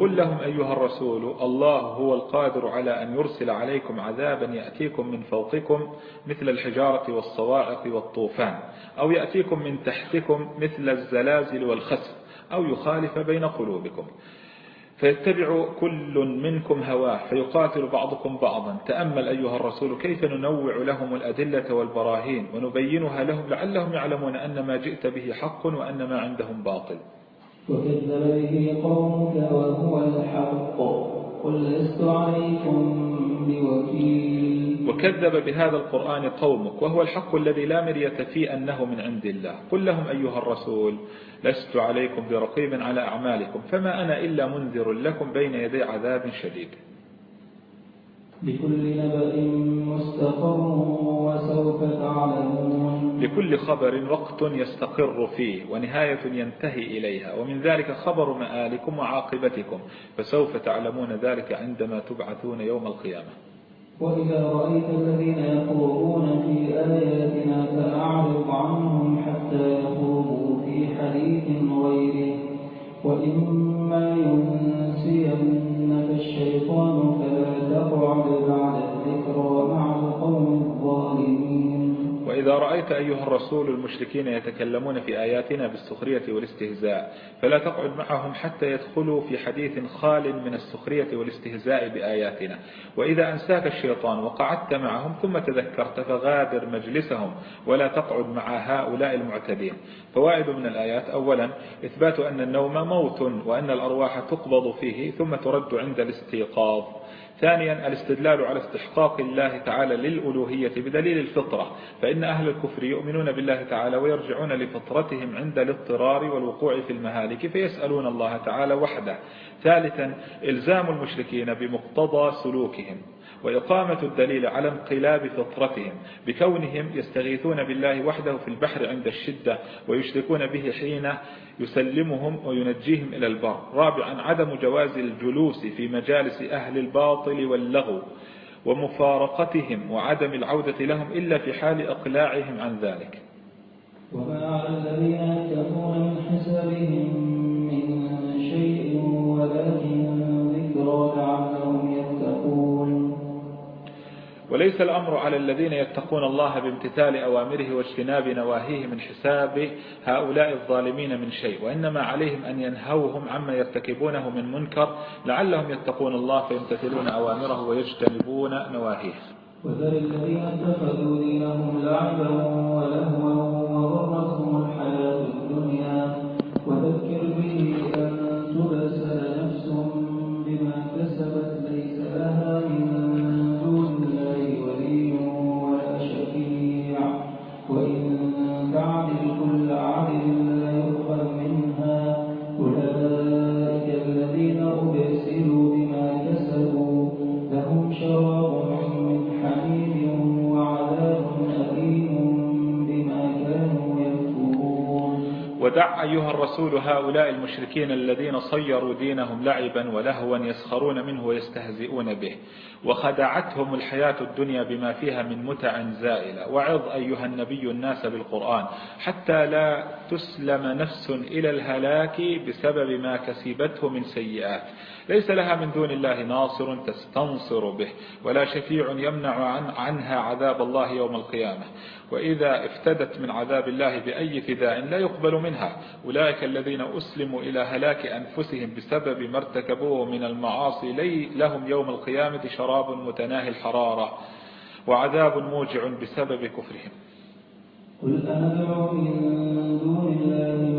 قل لهم أيها الرسول الله هو القادر على أن يرسل عليكم عذابا يأتيكم من فوقكم مثل الحجارة والصواعق والطوفان أو يأتيكم من تحتكم مثل الزلازل والخسف أو يخالف بين قلوبكم. فيتبع كل منكم هواه فيقاتل بعضكم بعضا. تأمل أيها الرسول كيف ننوع لهم الأدلة والبراهين ونبينها لهم لعلهم يعلمون أن ما جئت به حق وأن ما عندهم باطل. وكذب به قومك وهو الحق. قل لست عليكم بوكيل. وكذب بهذا القرآن قومك وهو الحق الذي لا مرية فيه أنه من عند الله. قل لهم أيها الرسول لست عليكم برقيب على أعمالكم فما أنا إلا منذر لكم بين يدي عذاب شديد. لكل نبأ مستقر وسوف تعلمون. لكل خبر وقت يستقر فيه ونهاية ينتهي إليها. ومن ذلك خبر مآلكم وعاقبتكم فسوف تعلمون ذلك عندما تبعثون يوم القيامة. وإذا رأيت الذين يخوضون في آياتنا فأعرض عنهم حتى يخوضوا في حديث غيره. وإما ينسينك الشيطان فلا بعد القوم الظالمين. وإذا رأيت أيها الرسول المشركين يتكلمون في آياتنا بالسخرية والاستهزاء فلا تقعد معهم حتى يدخلوا في حديث خال من السخرية والاستهزاء بآياتنا. وإذا أنساك الشيطان وقعدت معهم ثم تذكرت فغادر مجلسهم ولا تقعد مع هؤلاء المعتدين. فوائد من الآيات أولا إثبات أن النوم موت وأن الأرواح تقبض فيه ثم ترد عند الاستيقاظ. ثانيا الاستدلال على استحقاق الله تعالى للألوهية بدليل الفطرة فإن أهل الكفر يؤمنون بالله تعالى ويرجعون لفطرتهم عند الاضطرار والوقوع في المهالك فيسألون الله تعالى وحده. ثالثا إلزام المشركين بمقتضى سلوكهم. وإقامة الدليل على انقلاب فطرتهم بكونهم يستغيثون بالله وحده في البحر عند الشدة ويشركون به حين يسلمهم وينجيهم إلى البر. رابعا عدم جواز الجلوس في مجالس أهل الباطل واللغو ومفارقتهم وعدم العودة لهم إلا في حال إقلاعهم عن ذلك. وما على الذين يتقون من حسابهم وليس الأمر على الذين يتقون الله بامتثال أوامره واجتناب نواهيه من حساب هؤلاء الظالمين من شيء وإنما عليهم أن ينهوهم عما يرتكبونه من منكر لعلهم يتقون الله فيمتثلون أوامره ويجتنبون نواهيه. وذل الذين اتخذوا دينهم لعبا ولهوا أيها الرسول هؤلاء المشركين الذين صيروا دينهم لعبا ولهوا يسخرون منه ويستهزئون به وخدعتهم الحياة الدنيا بما فيها من متع زائلة. وعظ أيها النبي الناس بالقرآن حتى لا تسلم نفس إلى الهلاك بسبب ما كسبته من سيئات. ليس لها من دون الله ناصر تستنصر به ولا شفيع يمنع عن عنها عذاب الله يوم القيامة. وإذا افتدت من عذاب الله بأي فداء لا يقبل منها. أولئك الذين أسلموا إلى هلاك أنفسهم بسبب ما ارتكبوه من المعاصي لي لهم يوم القيامة شراب متناهي الحرارة وعذاب موجع بسبب كفرهم. قل أندعو من دون الله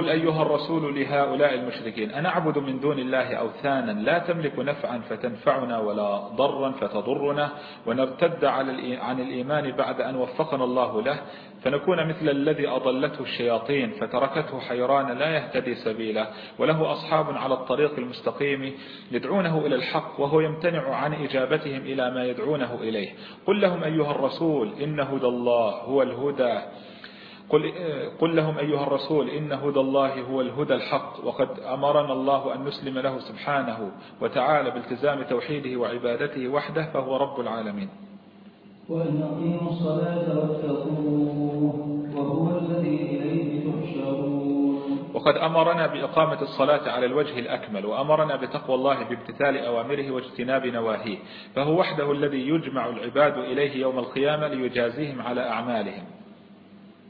قل أيها الرسول لهؤلاء المشركين أنعبد من دون الله أوثانا لا تملك نفعا فتنفعنا ولا ضرا فتضرنا ونرتد عن الإيمان بعد أن وفقنا الله له فنكون مثل الذي أضلته الشياطين فتركته حيران لا يهتدي سبيله وله أصحاب على الطريق المستقيم يدعونه إلى الحق وهو يمتنع عن إجابتهم إلى ما يدعونه إليه. قل لهم أيها الرسول إن هدى الله هو الهدى. قل, قل لهم أيها الرسول إن هدى الله هو الهدى الحق وقد أمرنا الله أن نسلم له سبحانه وتعالى بالتزام توحيده وعبادته وحده فهو رب العالمين. وأن أقيموا الصلاة واتقوه وهو الذي إليه تحشرون. وقد أمرنا بإقامة الصلاة على الوجه الأكمل وأمرنا بتقوى الله بامتثال أوامره واجتناب نواهيه فهو وحده الذي يجمع العباد إليه يوم القيامة ليجازيهم على أعمالهم.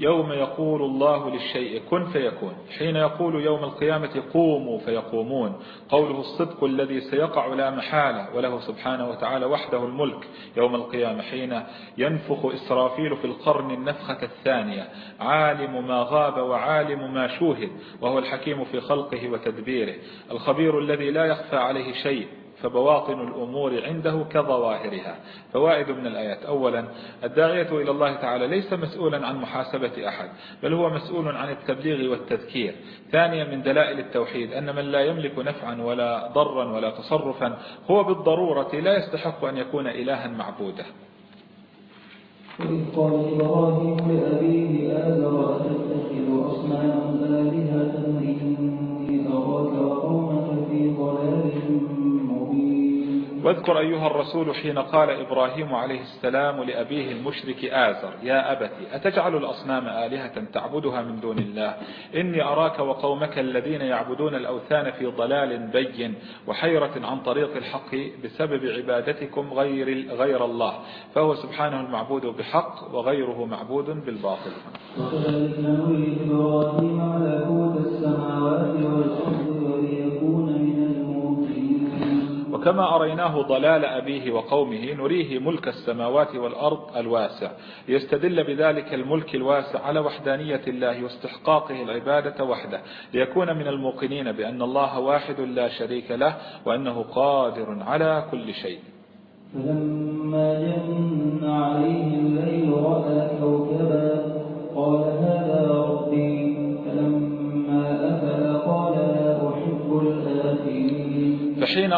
يوم يقول الله للشيء كن فيكون حين يقول يوم القيامة قوموا فيقومون قوله الصدق الذي سيقع لا محالة وله سبحانه وتعالى وحده الملك يوم القيامة حين ينفخ إسرافيل في القرن النفخة الثانية عالم ما غاب وعالم ما شوهد وهو الحكيم في خلقه وتدبيره الخبير الذي لا يخفى عليه شيء. فبواطن الأمور عنده كظواهرها. فوائد من الآيات. أولا الداعية إلى الله تعالى ليس مسؤولا عن محاسبة أحد بل هو مسؤول عن التبليغ والتذكير. ثانيا من دلائل التوحيد أن من لا يملك نفعا ولا ضرا ولا تصرفا هو بالضرورة لا يستحق أن يكون إلها معبودا وإذ قال إبراهيم لأبيه آذر أتتخذ أصناما آلهة إني أراك وقومك في ضلال واذكر أيها الرسول حين قال إبراهيم عليه السلام لأبيه المشرك آزر يا أبتي أتجعل الأصنام آلهة تعبدها من دون الله؟ إني أراك وقومك الذين يعبدون الأوثان في ضلال بين وحيرة عن طريق الحق بسبب عبادتكم غير, غير الله فهو سبحانه المعبود بحق وغيره معبود بالباطل. وكذلك نري إبراهيم ملكوت السماوات والأرض وكما أريناه ضلال أبيه وقومه نريه ملك السماوات والأرض الواسع. يستدل بذلك الملك الواسع على وحدانية الله واستحقاقه العبادة وحده. ليكون من الموقنين بأن الله واحد لا شريك له وأنه قادر على كل شيء. فلما جن عليه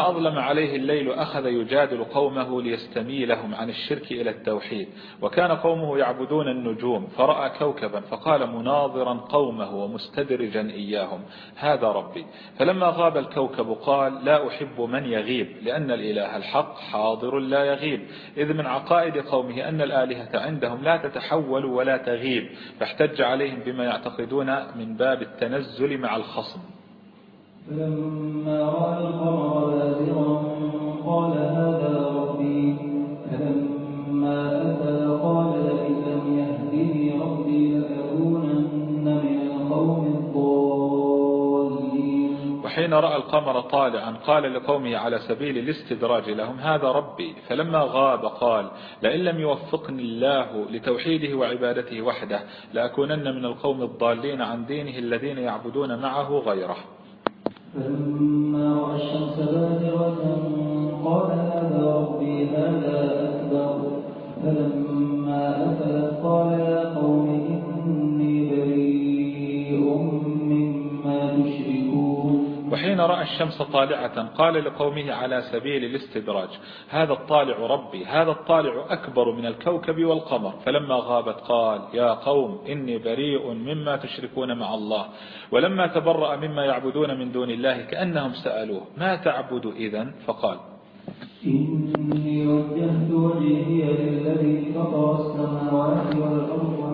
أظلم عليه الليل أخذ يجادل قومه ليستميلهم عن الشرك إلى التوحيد. وكان قومه يعبدون النجوم فرأى كوكبا فقال مناظرا قومه ومستدرجا إياهم. هذا ربي. فلما غاب الكوكب قال لا أحب من يغيب لأن الإله الحق حاضر لا يغيب. إذ من عقائد قومه أن الآلهة عندهم لا تتحول ولا تغيب فاحتج عليهم بما يعتقدون من باب التنزل مع الخصم. فلما رأى القمر بازغا قال هذا ربي. فلما أتى قال ربي لأكونن من القوم الضالين. وحين رأى القمر طالعا قال لقومه على سبيل الاستدراج لهم هذا ربي. فلما غاب قال لئن لم يوفقني الله لتوحيده وعبادته وحده لأكونن من القوم الضالين عن دينه الذين يعبدون معه غيره. فلما رأى الشمس بازغة قال هذا ربي هذا أكبر. فلما أفلت قال يا قوم وحين رأى الشمس طالعة قال لقومه على سبيل الاستدراج هذا الطالع ربي هذا الطالع أكبر من الكوكب والقمر. فلما غابت قال يا قوم إني بريء مما تشركون مع الله ولما تبرأ مما يعبدون من دون الله كأنهم سألوه ما تعبد إذا فقال إني وجهت وجهي للذي فطر السماوات والأرض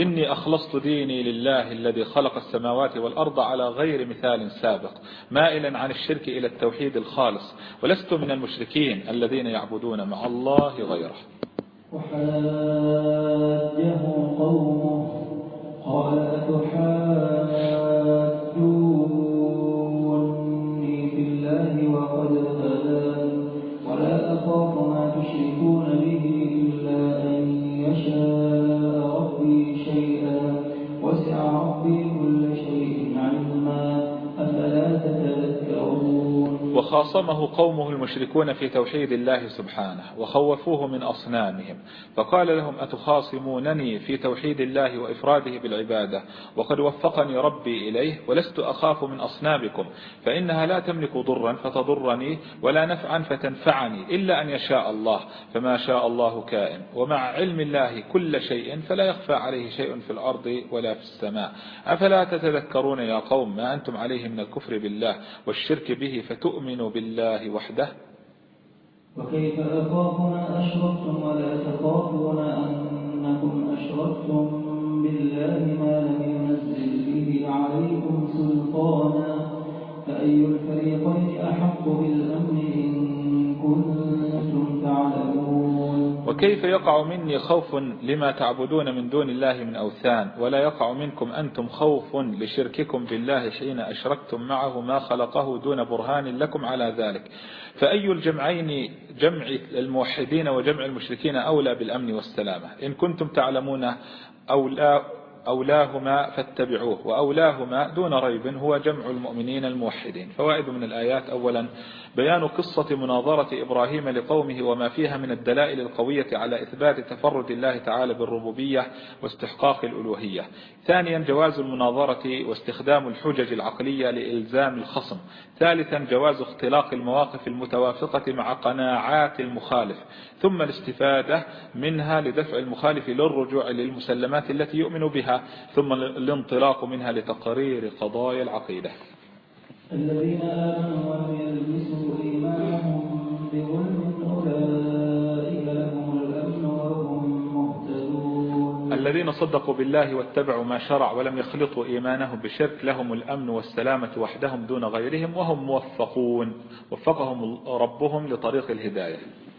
إني أخلصت ديني لله الذي خلق السماوات والأرض على غير مثال سابق مائلا عن الشرك إلى التوحيد الخالص ولست من المشركين الذين يعبدون مع الله غيره. وحاجه قومه قال أتحاجوني وخاصمه قومه المشركون في توحيد الله سبحانه وخوفوه من أصنامهم فقال لهم أتخاصمونني في توحيد الله وإفراده بالعبادة؟ وقد وفقني ربي إليه ولست أخاف من أصنامكم فإنها لا تملك ضرا فتضرني ولا نفعا فتنفعني إلا أن يشاء الله فما شاء الله كائن ومع علم الله كل شيء فلا يخفى عليه شيء في الأرض ولا في السماء. أفلا تتذكرون يا قوم ما أنتم عليه من الكفر بالله والشرك به فتؤمنوا بالله وحده. وكيف أخاف ما أشركتم ولا تخافون أنكم أشركتم بالله ما لم ينزل به عليكم سلطانا؟ فأي الفريقين أحق بالأمن إن كنتم تعلمون؟ وكيف يقع مني خوف لما تعبدون من دون الله من أوثان؟ ولا يقع منكم أنتم خوف لشرككم بالله حين أشركتم معه ما خلقه دون برهان لكم على ذلك. فأي الجمعين جمع الموحدين وجمع المشركين أولى بالأمن والسلامة؟ إن كنتم تعلمون أو لا أولاهما فاتبعوه وأولاهما دون ريب هو جمع المؤمنين الموحدين. فوائد من الآيات أولا بيان قصة مناظرة إبراهيم لقومه وما فيها من الدلائل القوية على إثبات تفرد الله تعالى بالربوبية واستحقاق الألوهية. ثانيا جواز المناظرة واستخدام الحجج العقلية لإلزام الخصم. ثالثا جواز اختلاق المواقف المتوافقة مع قناعات المخالف. ثم الاستفادة منها لدفع المخالف للرجوع للمسلمات التي يؤمن بها. ثم الانطلاق منها لتقرير قضايا العقيدة. الذين آمنوا ولم يلبسوا إيمانهم بظلم أولئك لهم الأمن وهم مهتدون. الذين صدقوا بالله واتبعوا ما شرع ولم يخلطوا إيمانهم بشرك لهم الأمن والسلامة وحدهم دون غيرهم وهم موفقون. وفقهم ربهم لطريق الهداية.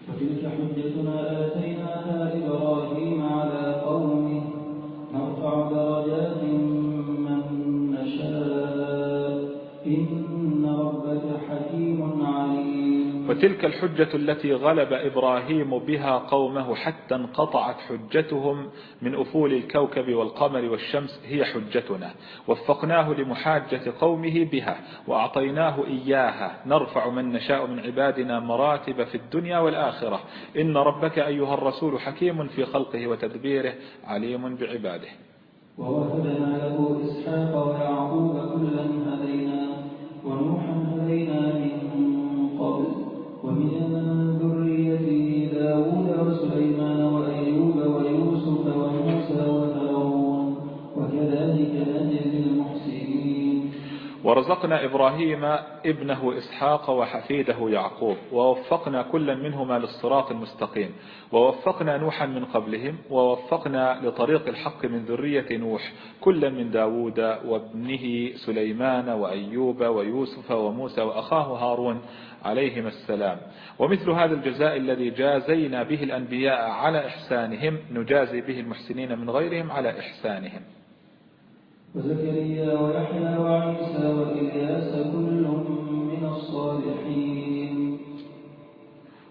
وتلك حجتنا آتيناها إبراهيم وتلك الحجة التي غلب إبراهيم بها قومه حتى انقطعت حجتهم من أفول الكوكب والقمر والشمس هي حجتنا. وفقناه لمحاجة قومه بها وأعطيناه إياها. نرفع من نشاء من عبادنا مراتب في الدنيا والآخرة. إن ربك أيها الرسول حكيم في خلقه وتدبيره عليم بعباده. ووهبنا له إسحاق ويعقوب كلا هدينا ونوحا هدينا من قبل. ومن ذريته ورزقنا إبراهيم ابنه إسحاق وحفيده يعقوب ووفقنا كلا منهما للصراط المستقيم ووفقنا نوحا من قبلهم ووفقنا لطريق الحق من ذرية نوح كلا من داود وابنه سليمان وأيوب ويوسف وموسى وأخاه هارون عليهما السلام. ومثل هذا الجزاء الذي جازينا به الأنبياء على إحسانهم نجازي به المحسنين من غيرهم على إحسانهم. وزكريا ويحيى وعيسى وإلياس كل من الصالحين.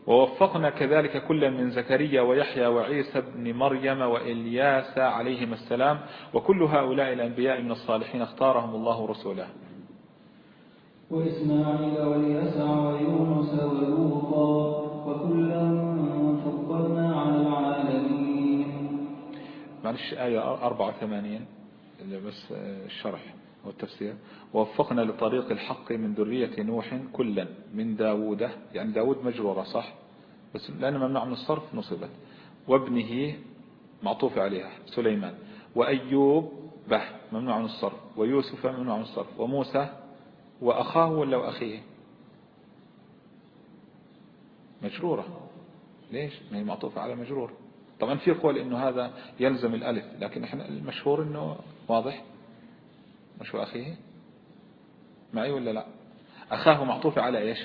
ووفقنا كذلك كلا من زكريا ويحيى وعيسى بن مريم وإلياس عليهما السلام وكل هؤلاء الأنبياء من الصالحين اختارهم الله رسوله. وإسماعيل واليسع ويونس ولوطا وكلا فضلنا على العالمين. معلش آية 84 اللي بس الشرح والتفسير. ووفقنا لطريق الحق من ذرية نوح كلا من داود يعني داود مجرورة صح؟ بس لأن ممنوع من الصرف نصبت. وابنه معطوف عليها سليمان. وأيوب به ممنوع من الصرف. ويوسف ممنوع من الصرف. وموسى وأخاه ولا وأخيه؟ مجرورة. ليش؟ ما هي معطوفة على مجرور. طبعا في قول إنه هذا يلزم الألف لكن إحنا المشهور إنه واضح؟ مش أخيه؟ معي ولا لا؟ أخاه معطوف على إيش؟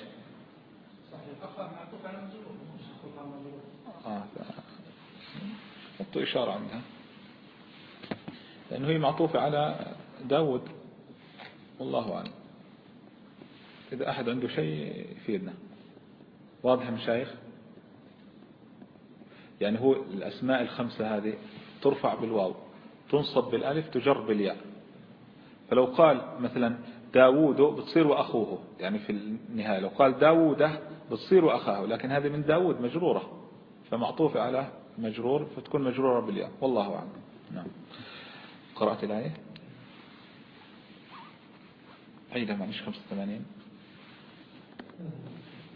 آه حطوا إشارة عندها. لأنه هي معطوفة على داود. والله أعلم. إذا أحد عنده شيء يفيدنا. واضح مشايخ؟ يعني هو الأسماء الخمسة هذه ترفع بالواو. تنصب بالألف تجر بالياء. فلو قال مثلا داوود بتصير وأخوه يعني في النهاية لو قال داوود بتصير وأخاه لكن هذه من داوود مجرورة فمعطوفة على مجرور فتكون مجرورة بالياء. والله أعلم. نعم. قرأت الآية؟ عيدها معلش 85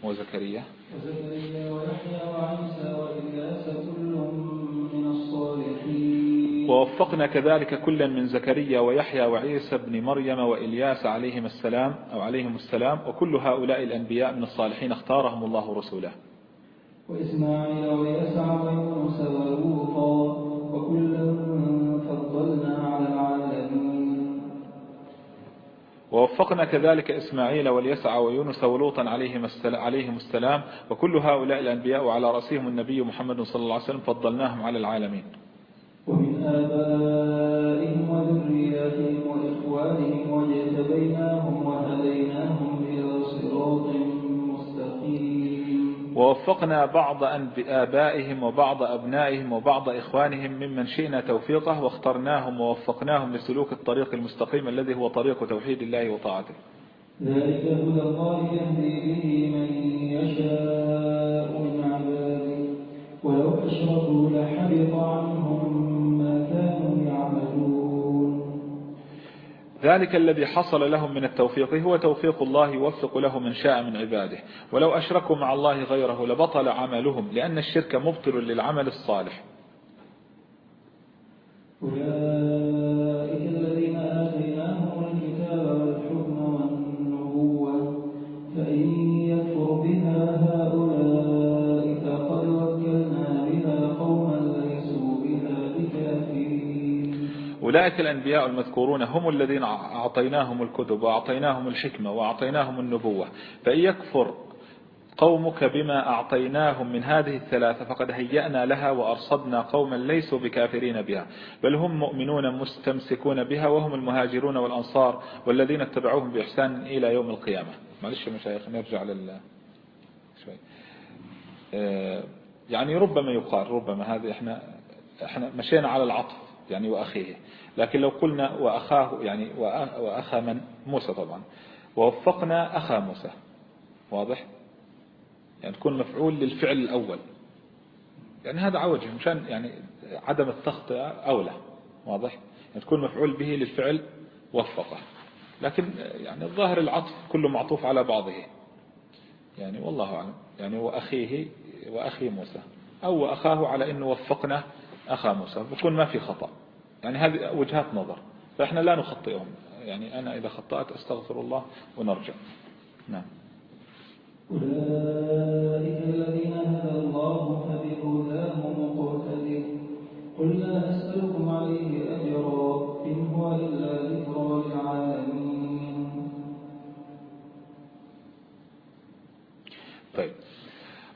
وزكريا وزكريا ويحيى وعيسى وإلياس كل من الصالحين. ووفقنا كذلك كلا من زكريا ويحيى وعيسى بن مريم وإلياس عليهم السلام أو عليهم السلام وكل هؤلاء الأنبياء من الصالحين اختارهم الله رسوله. وإسماعيل ويسع ويونس ولوطا وكلا فضلنا على العالمين. ووفقنا كذلك إسماعيل واليسع ويونس ولوطا عليهم السلام وكل هؤلاء الأنبياء على رأسهم النبي محمد صلى الله عليه وسلم فضلناهم على العالمين. آبائهم وذرياتهم وإخوانهم واجتبيناهم وهديناهم إلى صراط مستقيم. ووفقنا بعض آبائهم وبعض أبنائهم وبعض إخوانهم ممن شئنا توفيقه واخترناهم ووفقناهم لسلوك الطريق المستقيم الذي هو طريق توحيد الله وطاعته. ذلك هدى الله يهدي به من يشاء من عباده. ولو أشركوا لحبط عنهم ذلك الذي حصل لهم من التوفيق هو توفيق الله يوفق له من شاء من عباده. ولو أشركوا مع الله غيره لبطل عملهم لأن الشرك مبطل للعمل الصالح. أولئك الأنبياء المذكورون هم الذين أعطيناهم الكتب وأعطيناهم الحكمة وأعطيناهم النبوة. فإن يكفر قومك بما أعطيناهم من هذه الثلاثة فقد هيأنا لها وأرصدنا قوما ليسوا بكافرين بها. بل هم مؤمنون مستمسكون بها وهم المهاجرون والأنصار والذين اتبعوهم بإحسان إلى يوم القيامة. معلش يا مشايخ نرجع لل شوي. آه، يعني ربما يقال ربما هذه إحنا إحنا مشينا على العطف. يعني وأخيه. لكن لو قلنا وأخاه يعني وأخا من؟ موسى طبعا. ووفقنا أخا موسى. واضح؟ يعني تكون مفعول للفعل الأول. يعني هذا عوجه مشان يعني عدم التخطئة أولى. واضح؟ يعني تكون مفعول به للفعل وفقه. لكن يعني الظاهر العطف كله معطوف على بعضه. يعني والله أعلم. يعني وأخيه وأخي موسى. أو أخاه على أنه وفقنا أخا موسى بكون ما في خطأ. يعني هذه وجهات نظر. فإحنا لا نخطئهم. يعني أنا إذا خطأت أستغفر الله ونرجع. نعم. أولئك الذين هدى الله فبهداه مقتدر. قل لا أسألكم عليه أجرا إن هو إلا ذكرى للعالمين.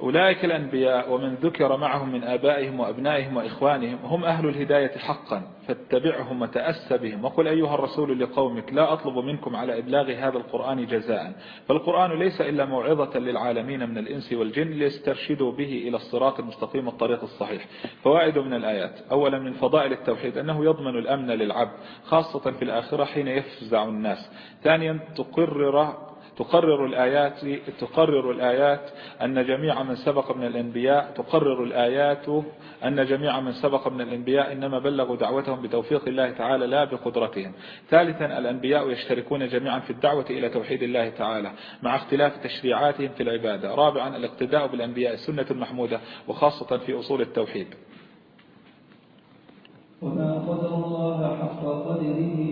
أولئك الأنبياء ومن ذكر معهم من آبائهم وأبنائهم وإخوانهم هم أهل الهداية حقا فاتبعهم وتأسى بهم. وقل أيها الرسول لقومك لا أطلب منكم على إبلاغ هذا القرآن جزاء. فالقرآن ليس إلا موعظة للعالمين من الإنس والجن ليسترشدوا به إلى الصراط المستقيم الطريق الصحيح. فوائد من الآيات. أولا من فضائل التوحيد أنه يضمن الأمن للعبد خاصة في الآخرة حين يفزع الناس. ثانيا تقرر تقرر الآيات تقرر الآيات أن جميع من سبق من الأنبياء تقرر الآيات أن جميع من سبق من الأنبياء إنما بلغوا دعوتهم بتوفيق الله تعالى لا بقدرتهم. ثالثا الأنبياء يشتركون جميعا في الدعوة إلى توحيد الله تعالى مع اختلاف تشريعاتهم في العبادة. رابعا الاقتداء بالأنبياء السنة المحمودة وخاصة في أصول التوحيد. وما قدر الله حق قدره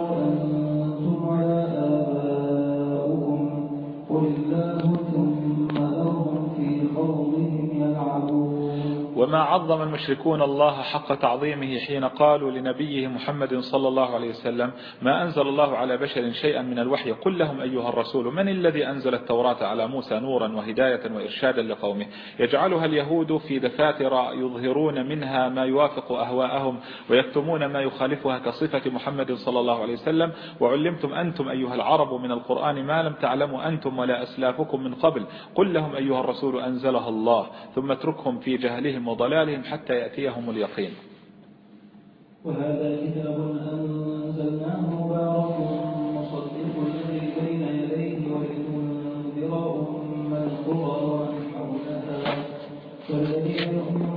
وما عظم المشركون الله حق تعظيمه حين قالوا لنبيه محمد صلى الله عليه وسلم ما أنزل الله على بشر شيئا من الوحي قل لهم أيها الرسول من الذي أنزل التوراة على موسى نورا وهداية وإرشادا لقومه يجعلها اليهود في دفاتر يظهرون منها ما يوافق أهواءهم ويكتمون ما يخالفها كصفة محمد صلى الله عليه وسلم وعلمتم أنتم أيها العرب من القرآن ما لم تعلموا أنتم ولا أسلافكم من قبل قل لهم أيها الرسول أنزلها الله ثم اتركهم في جهلهم وضلالهم حتى يأتيهم اليقين. وهذا كتاب أنزلناه مبارك مصدق الذي بين يديه ولتنذر أم القرى ومن حولها. والذين يؤمنون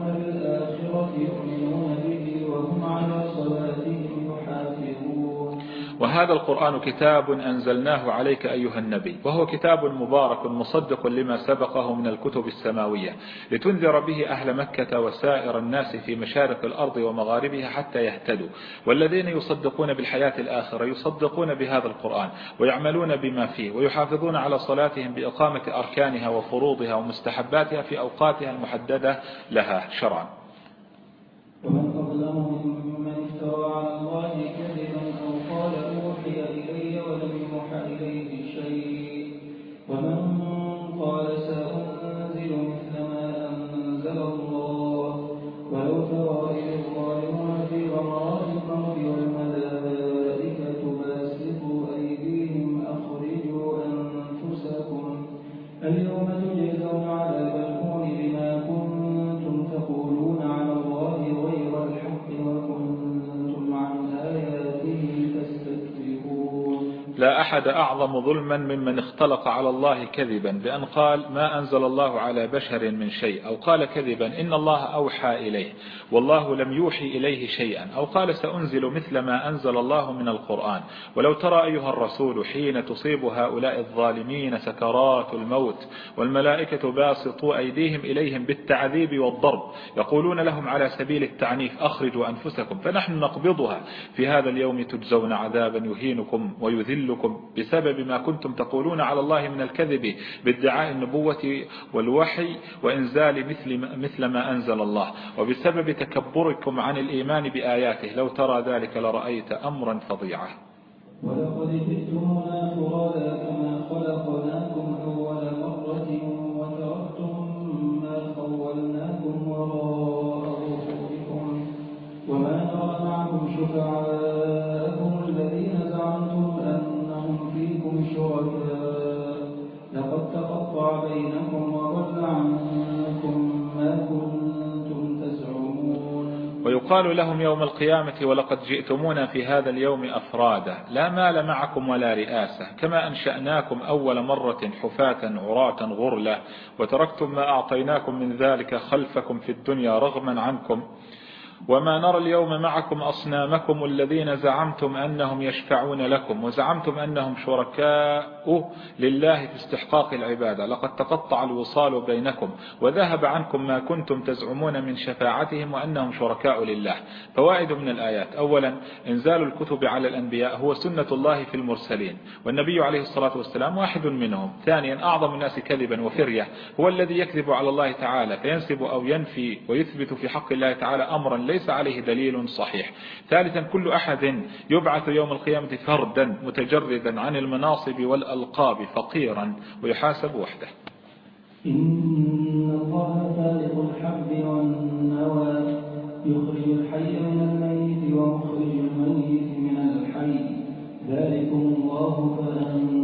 وهذا القرآن كتاب أنزلناه عليك أيها النبي وهو كتاب مبارك مصدق لما سبقه من الكتب السماوية لتنذر به أهل مكة وسائر الناس في مشارق الأرض ومغاربها حتى يهتدوا والذين يصدقون بالحياة الآخرة يصدقون بهذا القرآن ويعملون بما فيه ويحافظون على صلاتهم بإقامة أركانها وفروضها ومستحباتها في أوقاتها المحددة لها شرعا. ومن أظلم ممن افترى على أحد أعظم ظلما ممن اختلق على الله كذبا بأن قال ما أنزل الله على بشر من شيء أو قال كذبا إن الله أوحى إليه والله لم يوحي إليه شيئا أو قال سأنزل مثل ما أنزل الله من القرآن ولو ترى أيها الرسول حين تصيب هؤلاء الظالمين سكرات الموت والملائكة باسطوا أيديهم إليهم بالتعذيب والضرب يقولون لهم على سبيل التعنيف أخرجوا أنفسكم فنحن نقبضها في هذا اليوم تجزون عذابا يهينكم ويذلكم بسبب ما كنتم تقولون على الله من الكذب بادعاء النبوة والوحي وإنزال مثل مثل ما أنزل الله. وبسبب تكبركم عن الإيمان بآياته لو ترى ذلك لرأيت أمرا فظيعا. ولقد جئتمونا فرادا كما خلقناكم ويقال لهم يوم القيامة ولقد جئتمونا في هذا اليوم أفرادا لا مال معكم ولا رئاسة كما أنشأناكم أول مرة حفاة عراة غرلة وتركتم ما أعطيناكم من ذلك خلفكم في الدنيا رغما عنكم. وما نرى اليوم معكم أصنامكم الذين زعمتم أنهم يشفعون لكم وزعمتم أنهم شركاء لله في استحقاق العبادة. لقد تقطع الوصال بينكم وذهب عنكم ما كنتم تزعمون من شفاعتهم وأنهم شركاء لله. فوائد من الآيات. أولا إنزال الكتب على الأنبياء هو سنة الله في المرسلين والنبي عليه الصلاة والسلام واحد منهم. ثانيا أعظم الناس كذبا وفرية هو الذي يكذب على الله تعالى فينسب أو ينفي ويثبت في حق الله تعالى أمرا ليس عليه دليل صحيح. ثالثا كل أحد يبعث يوم القيامة فردا متجردا عن المناصب والألقاب فقيرا ويحاسب وحده. إن الله فالق الحب والنوى يخرج الحي من الميت ومخرج الميت من الحي. ذلكم الله تؤفكون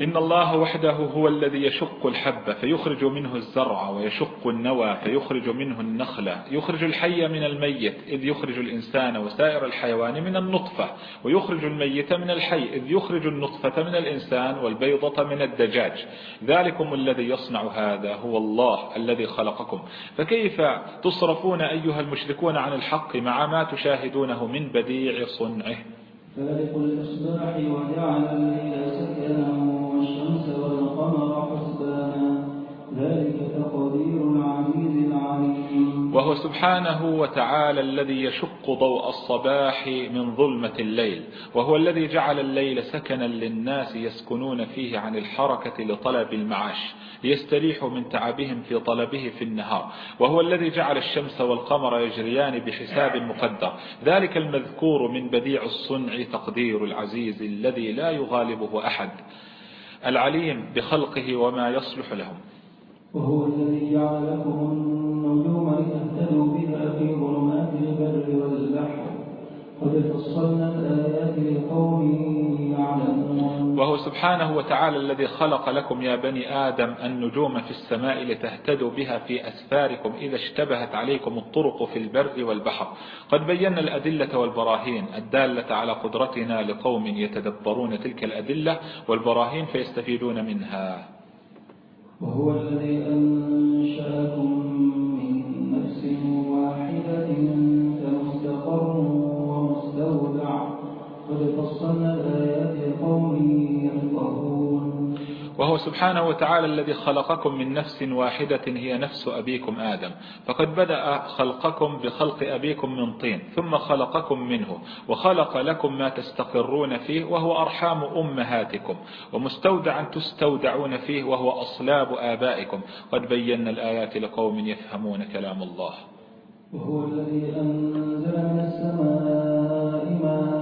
إن الله وحده هو الذي يشق الحب فيخرج منه الزرع ويشق النوى فيخرج منه النخلة يخرج الحي من الميت إذ يخرج الإنسان وسائر الحيوان من النطفة ويخرج الميت من الحي إذ يخرج النطفة من الإنسان والبيضة من الدجاج. ذلكم الذي يصنع هذا هو الله الذي خلقكم. فكيف تصرفون أيها المشركون عن الحق مع ما تشاهدونه من بديع صنعه؟ فالق الإصباح وجعل الليل سكنا ذلك تقدير العليم. وهو سبحانه وتعالى الذي يشق ضوء الصباح من ظلمة الليل وهو الذي جعل الليل سكنا للناس يسكنون فيه عن الحركة لطلب المعاش ليستريحوا من تعبهم في طلبه في النهار وهو الذي جعل الشمس والقمر يجريان بحساب مقدر. ذلك المذكور من بديع الصنع تقدير العزيز الذي لا يغالبه أحد العليم بخلقه وما يصلح لهم. وهو الذي جعل لكم النجوم لتهتدوا بها في ظلمات البر والبحر. قد فصلنا الآيات لقوم يعلمون. وهو سبحانه وتعالى الذي خلق لكم يا بني آدم النجوم في السماء لتهتدوا بها في أسفاركم إذا اشتبهت عليكم الطرق في البر والبحر. قد بينا الأدلة والبراهين. الدالة على قدرتنا لقوم يتدبرون تلك الأدلة والبراهين فيستفيدون منها. وهو الذي أنشأكم من نفس واحدة ومستودع. قد فصلنا وهو سبحانه وتعالى الذي خلقكم من نفس واحدة هي نفس أبيكم آدم. فقد بدأ خلقكم بخلق أبيكم من طين ثم خلقكم منه وخلق لكم ما تستقرون فيه وهو أرحام أمهاتكم ومستودعا تستودعون فيه وهو أصلاب آبائكم. قد بينا الآيات لقوم يفهمون كلام الله. وهو الذي أنزل من السماء ماء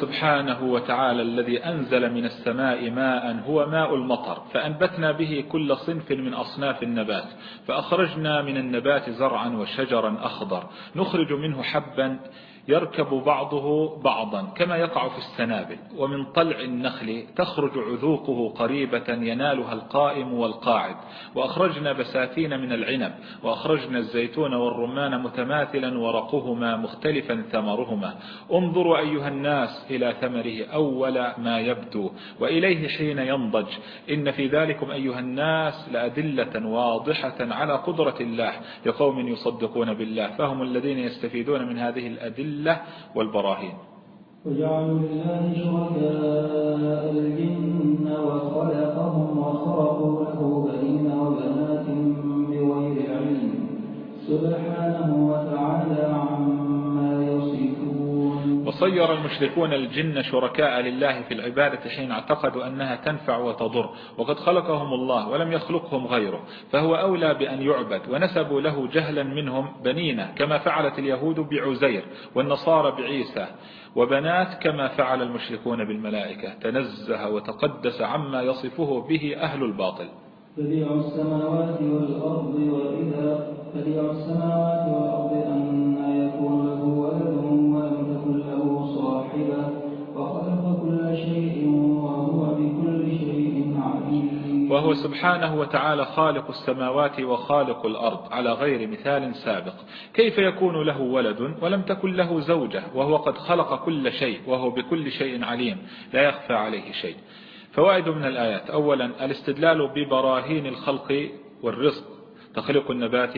سبحانه وتعالى الذي أنزل من السماء ماء هو ماء المطر فأنبتنا به كل صنف من أصناف النبات فأخرجنا من النبات زرعا وشجرا أخضر نخرج منه حبا يركب بعضه بعضا كما يقع في السنابل. ومن طلع النخل تخرج عذوقه قريبة ينالها القائم والقاعد. وأخرجنا بساتين من العنب وأخرجنا الزيتون والرمان متماثلا ورقهما مختلفا ثمرهما. انظروا أيها الناس إلى ثمره أول ما يبدو وإليه حين ينضج. إن في ذلكم أيها الناس لأدلة واضحة على قدرة الله لقوم يصدقون بالله. فهم الذين يستفيدون من هذه الأدلة الأدلة والبراهين. وجعلوا لله شركاء الجن وخلقهم وخرقوا له بنين وبنات بغير علم. سبحانه وتعالى عما وصير المشركون الجن شركاء لله في العبادة حين اعتقدوا أنها تنفع وتضر وقد خلقهم الله ولم يخلقهم غيره فهو أولى بأن يعبد ونسبوا له جهلا منهم بنين كما فعلت اليهود بعزير والنصارى بعيسى وبنات كما فعل المشركون بالملائكة تنزه وتقدس عما يصفه به أهل الباطل. بديع السماوات والأرض وإذا بديع السماوات والأرض أن وهو سبحانه وتعالى خالق السماوات وخالق الأرض على غير مثال سابق. كيف يكون له ولد ولم تكن له زوجة وهو قد خلق كل شيء وهو بكل شيء عليم لا يخفى عليه شيء. فوائد من الآيات. أولا الاستدلال ببراهين الخلق والرزق تخلق النبات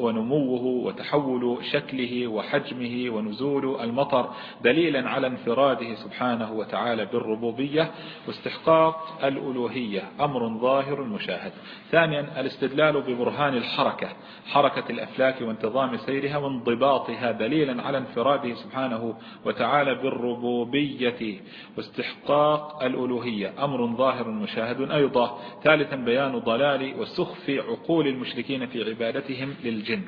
ونموه وتحول شكله وحجمه ونزول المطر دليلا على انفراده سبحانه وتعالى بالربوبية واستحقاق الألوهية. أمر ظاهر مشاهد. ثانيا الاستدلال ببرهان الحركة حركة الأفلاك وانتظام سيرها وانضباطها دليلا على انفراده سبحانه وتعالى بالربوبية واستحقاق الألوهية. أمر ظاهر مشاهد أيضا. ثالثا بيان ضلال وسخف عقول المشركين المشركين في عبادتهم للجن.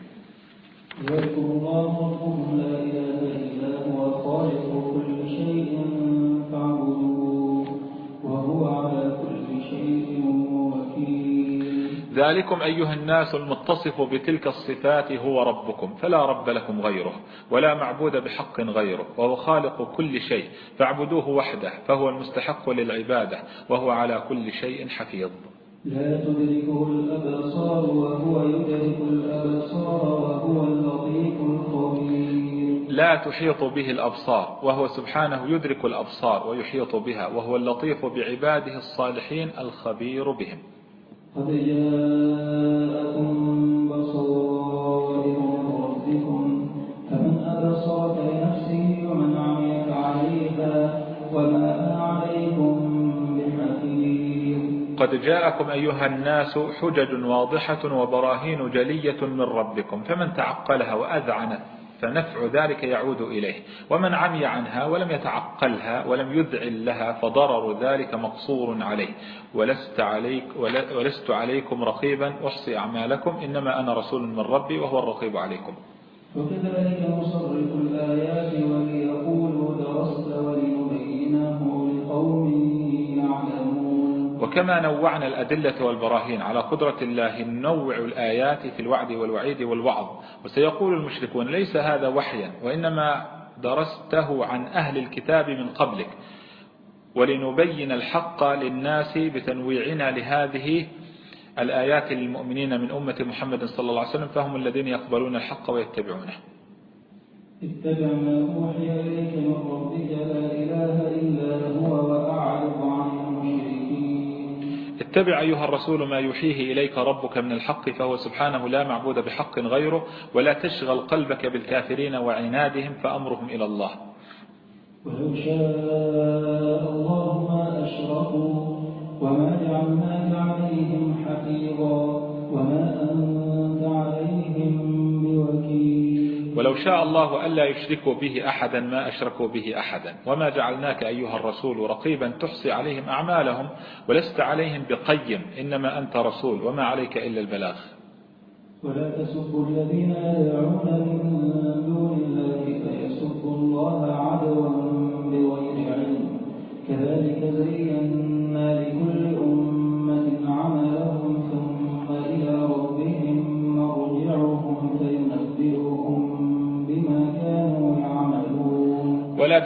يذكر الله ربكم لا إله إلا هو خالق كل شيء فاعبدوه وهو على كل شيء وكيل ذلكم أيها الناس المتصف بتلك الصفات هو ربكم فلا رب لكم غيره ولا معبود بحق غيره وهو خالق كل شيء فاعبدوه وحده فهو المستحق للعبادة وهو على كل شيء حفيظ. لا تدركه الأبصار وهو يدرك الأبصار وهو اللطيف الخبير. لا تحيط به الأبصار وهو سبحانه يدرك الأبصار ويحيط بها وهو اللطيف بعباده الصالحين الخبير بهم. قد جاءكم قد جاءكم أيها الناس حجج واضحة وبراهين جلية من ربكم فمن تعقلها وأذعنت فنفع ذلك يعود إليه ومن عمي عنها ولم يتعقلها ولم يذعل لها فضرر ذلك مقصور عليه. ولست, عليك ولست عليكم رقيبا أحصي أعمالكم إنما أنا رسول من ربي وهو الرقيب عليكم. وكذلك نصرف الآيات وليقولوا درست ولنبينه لقوم وكما نوعنا الأدلة والبراهين على قدرة الله ننوع الآيات في الوعد والوعيد والوعظ. وسيقول المشركون ليس هذا وحيا وإنما درسته عن أهل الكتاب من قبلك. ولنبين الحق للناس بتنويعنا لهذه الآيات للمؤمنين من أمة محمد صلى الله عليه وسلم فهم الذين يقبلون الحق ويتبعونه. اتبع ما أوحي إليك من ربك لا إله إلا هو وأعرض عن اتبع أيها الرسول ما يوحيه إليك ربك من الحق فهو سبحانه لا معبود بحق غيره ولا تشغل قلبك بالكافرين وعنادهم فأمرهم إلى الله. ولو شاء الله ما أشركوا وما جعلناك عليهم حفيظا. ولو شاء الله ألا يشركوا به أحدا ما أشركوا به أحدا. وما جعلناك أيها الرسول رقيبا تحصي عليهم أعمالهم ولست عليهم بقيم إنما أنت رسول وما عليك إلا البلاغ. ولا تسبوا الذين يدعون من دون الله فيسبوا الله عدوا بغير علم. كذلك زينا لكل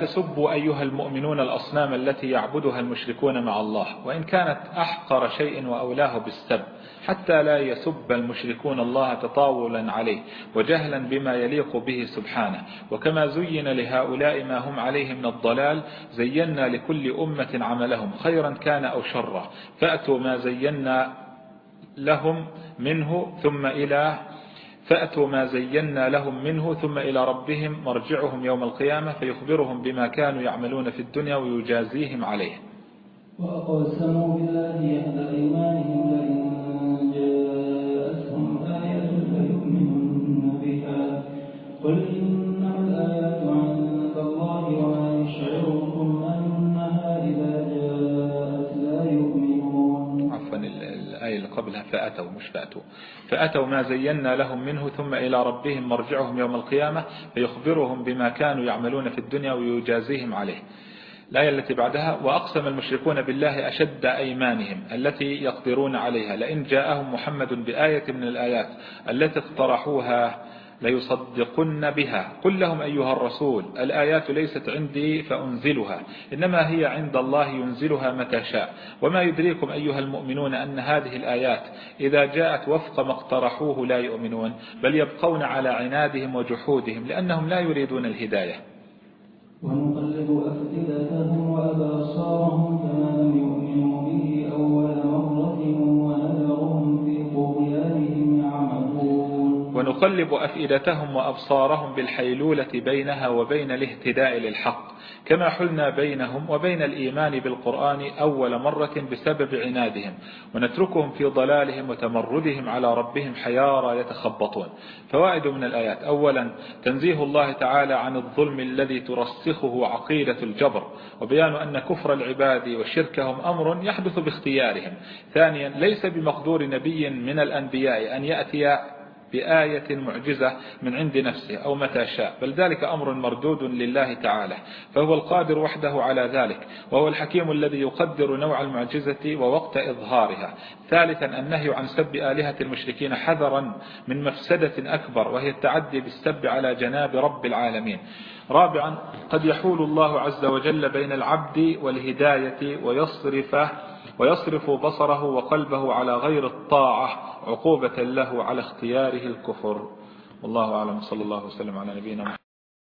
تسبوا أيها المؤمنون الأصنام التي يعبدها المشركون مع الله وإن كانت أحقر شيء وأولاه بالسب حتى لا يسب المشركون الله تطاولا عليه وجهلا بما يليق به سبحانه. وكما زين لهؤلاء ما هم عليه من الضلال زينا لكل أمة عملهم خيرا كان أو شرا. فأتوا ما زينا لهم منه ثم إلى فأتوا ما زينا لهم منه ثم إلى ربهم مرجعهم يوم القيامة فيخبرهم بما كانوا يعملون في الدنيا ويجازيهم عليه. وأقسموا بالله يهدى إيمانهم لئن قل قبلها فأتوا مش فأتوا. فأتوا ما زينا لهم منه ثم إلى ربهم مرجعهم يوم القيامة فيخبرهم بما كانوا يعملون في الدنيا ويجازيهم عليه. الآية التي بعدها وأقسم المشركون بالله أشد أيمانهم التي يقدرون عليها لئن جاءهم محمد بآية من الآيات التي اقترحوها ليصدقن بها. قل لهم أيها الرسول الآيات ليست عندي فأنزلها. إنما هي عند الله ينزلها متى شاء. وما يدريكم أيها المؤمنون أن هذه الآيات إذا جاءت وفق ما اقترحوه لا يؤمنون بل يبقون على عنادهم وجحودهم لأنهم لا يريدون الهداية. ونقلب أفئدتهم وأبصارهم كما لم يؤمنوا ونقلب أفئدتهم وأبصارهم بالحيلولة بينها وبين الاهتداء للحق كما حلنا بينهم وبين الإيمان بالقرآن أول مرة بسبب عنادهم ونتركهم في ضلالهم وتمردهم على ربهم حيارى يتخبطون. فوائد من الآيات. أولا تنزيه الله تعالى عن الظلم الذي ترسخه عقيدة الجبر وبيان أن كفر العباد وشركهم أمر يحدث باختيارهم. ثانيا ليس بمقدور نبي من الأنبياء أن يأتي بآية معجزة من عند نفسه أو متى شاء. بل ذلك أمر مردود لله تعالى. فهو القادر وحده على ذلك. وهو الحكيم الذي يقدر نوع المعجزة ووقت إظهارها. ثالثا النهي عن سب آلهة المشركين حذرا من مفسدة أكبر وهي التعدي بالسب على جناب رب العالمين. رابعا قد يحول الله عز وجل بين العبد والهداية ويصرفه ويصرف بصره وقلبه على غير الطاعة عقوبة له على اختياره الكفر. والله أعلم. صلى الله وسلم على نبينا محمد.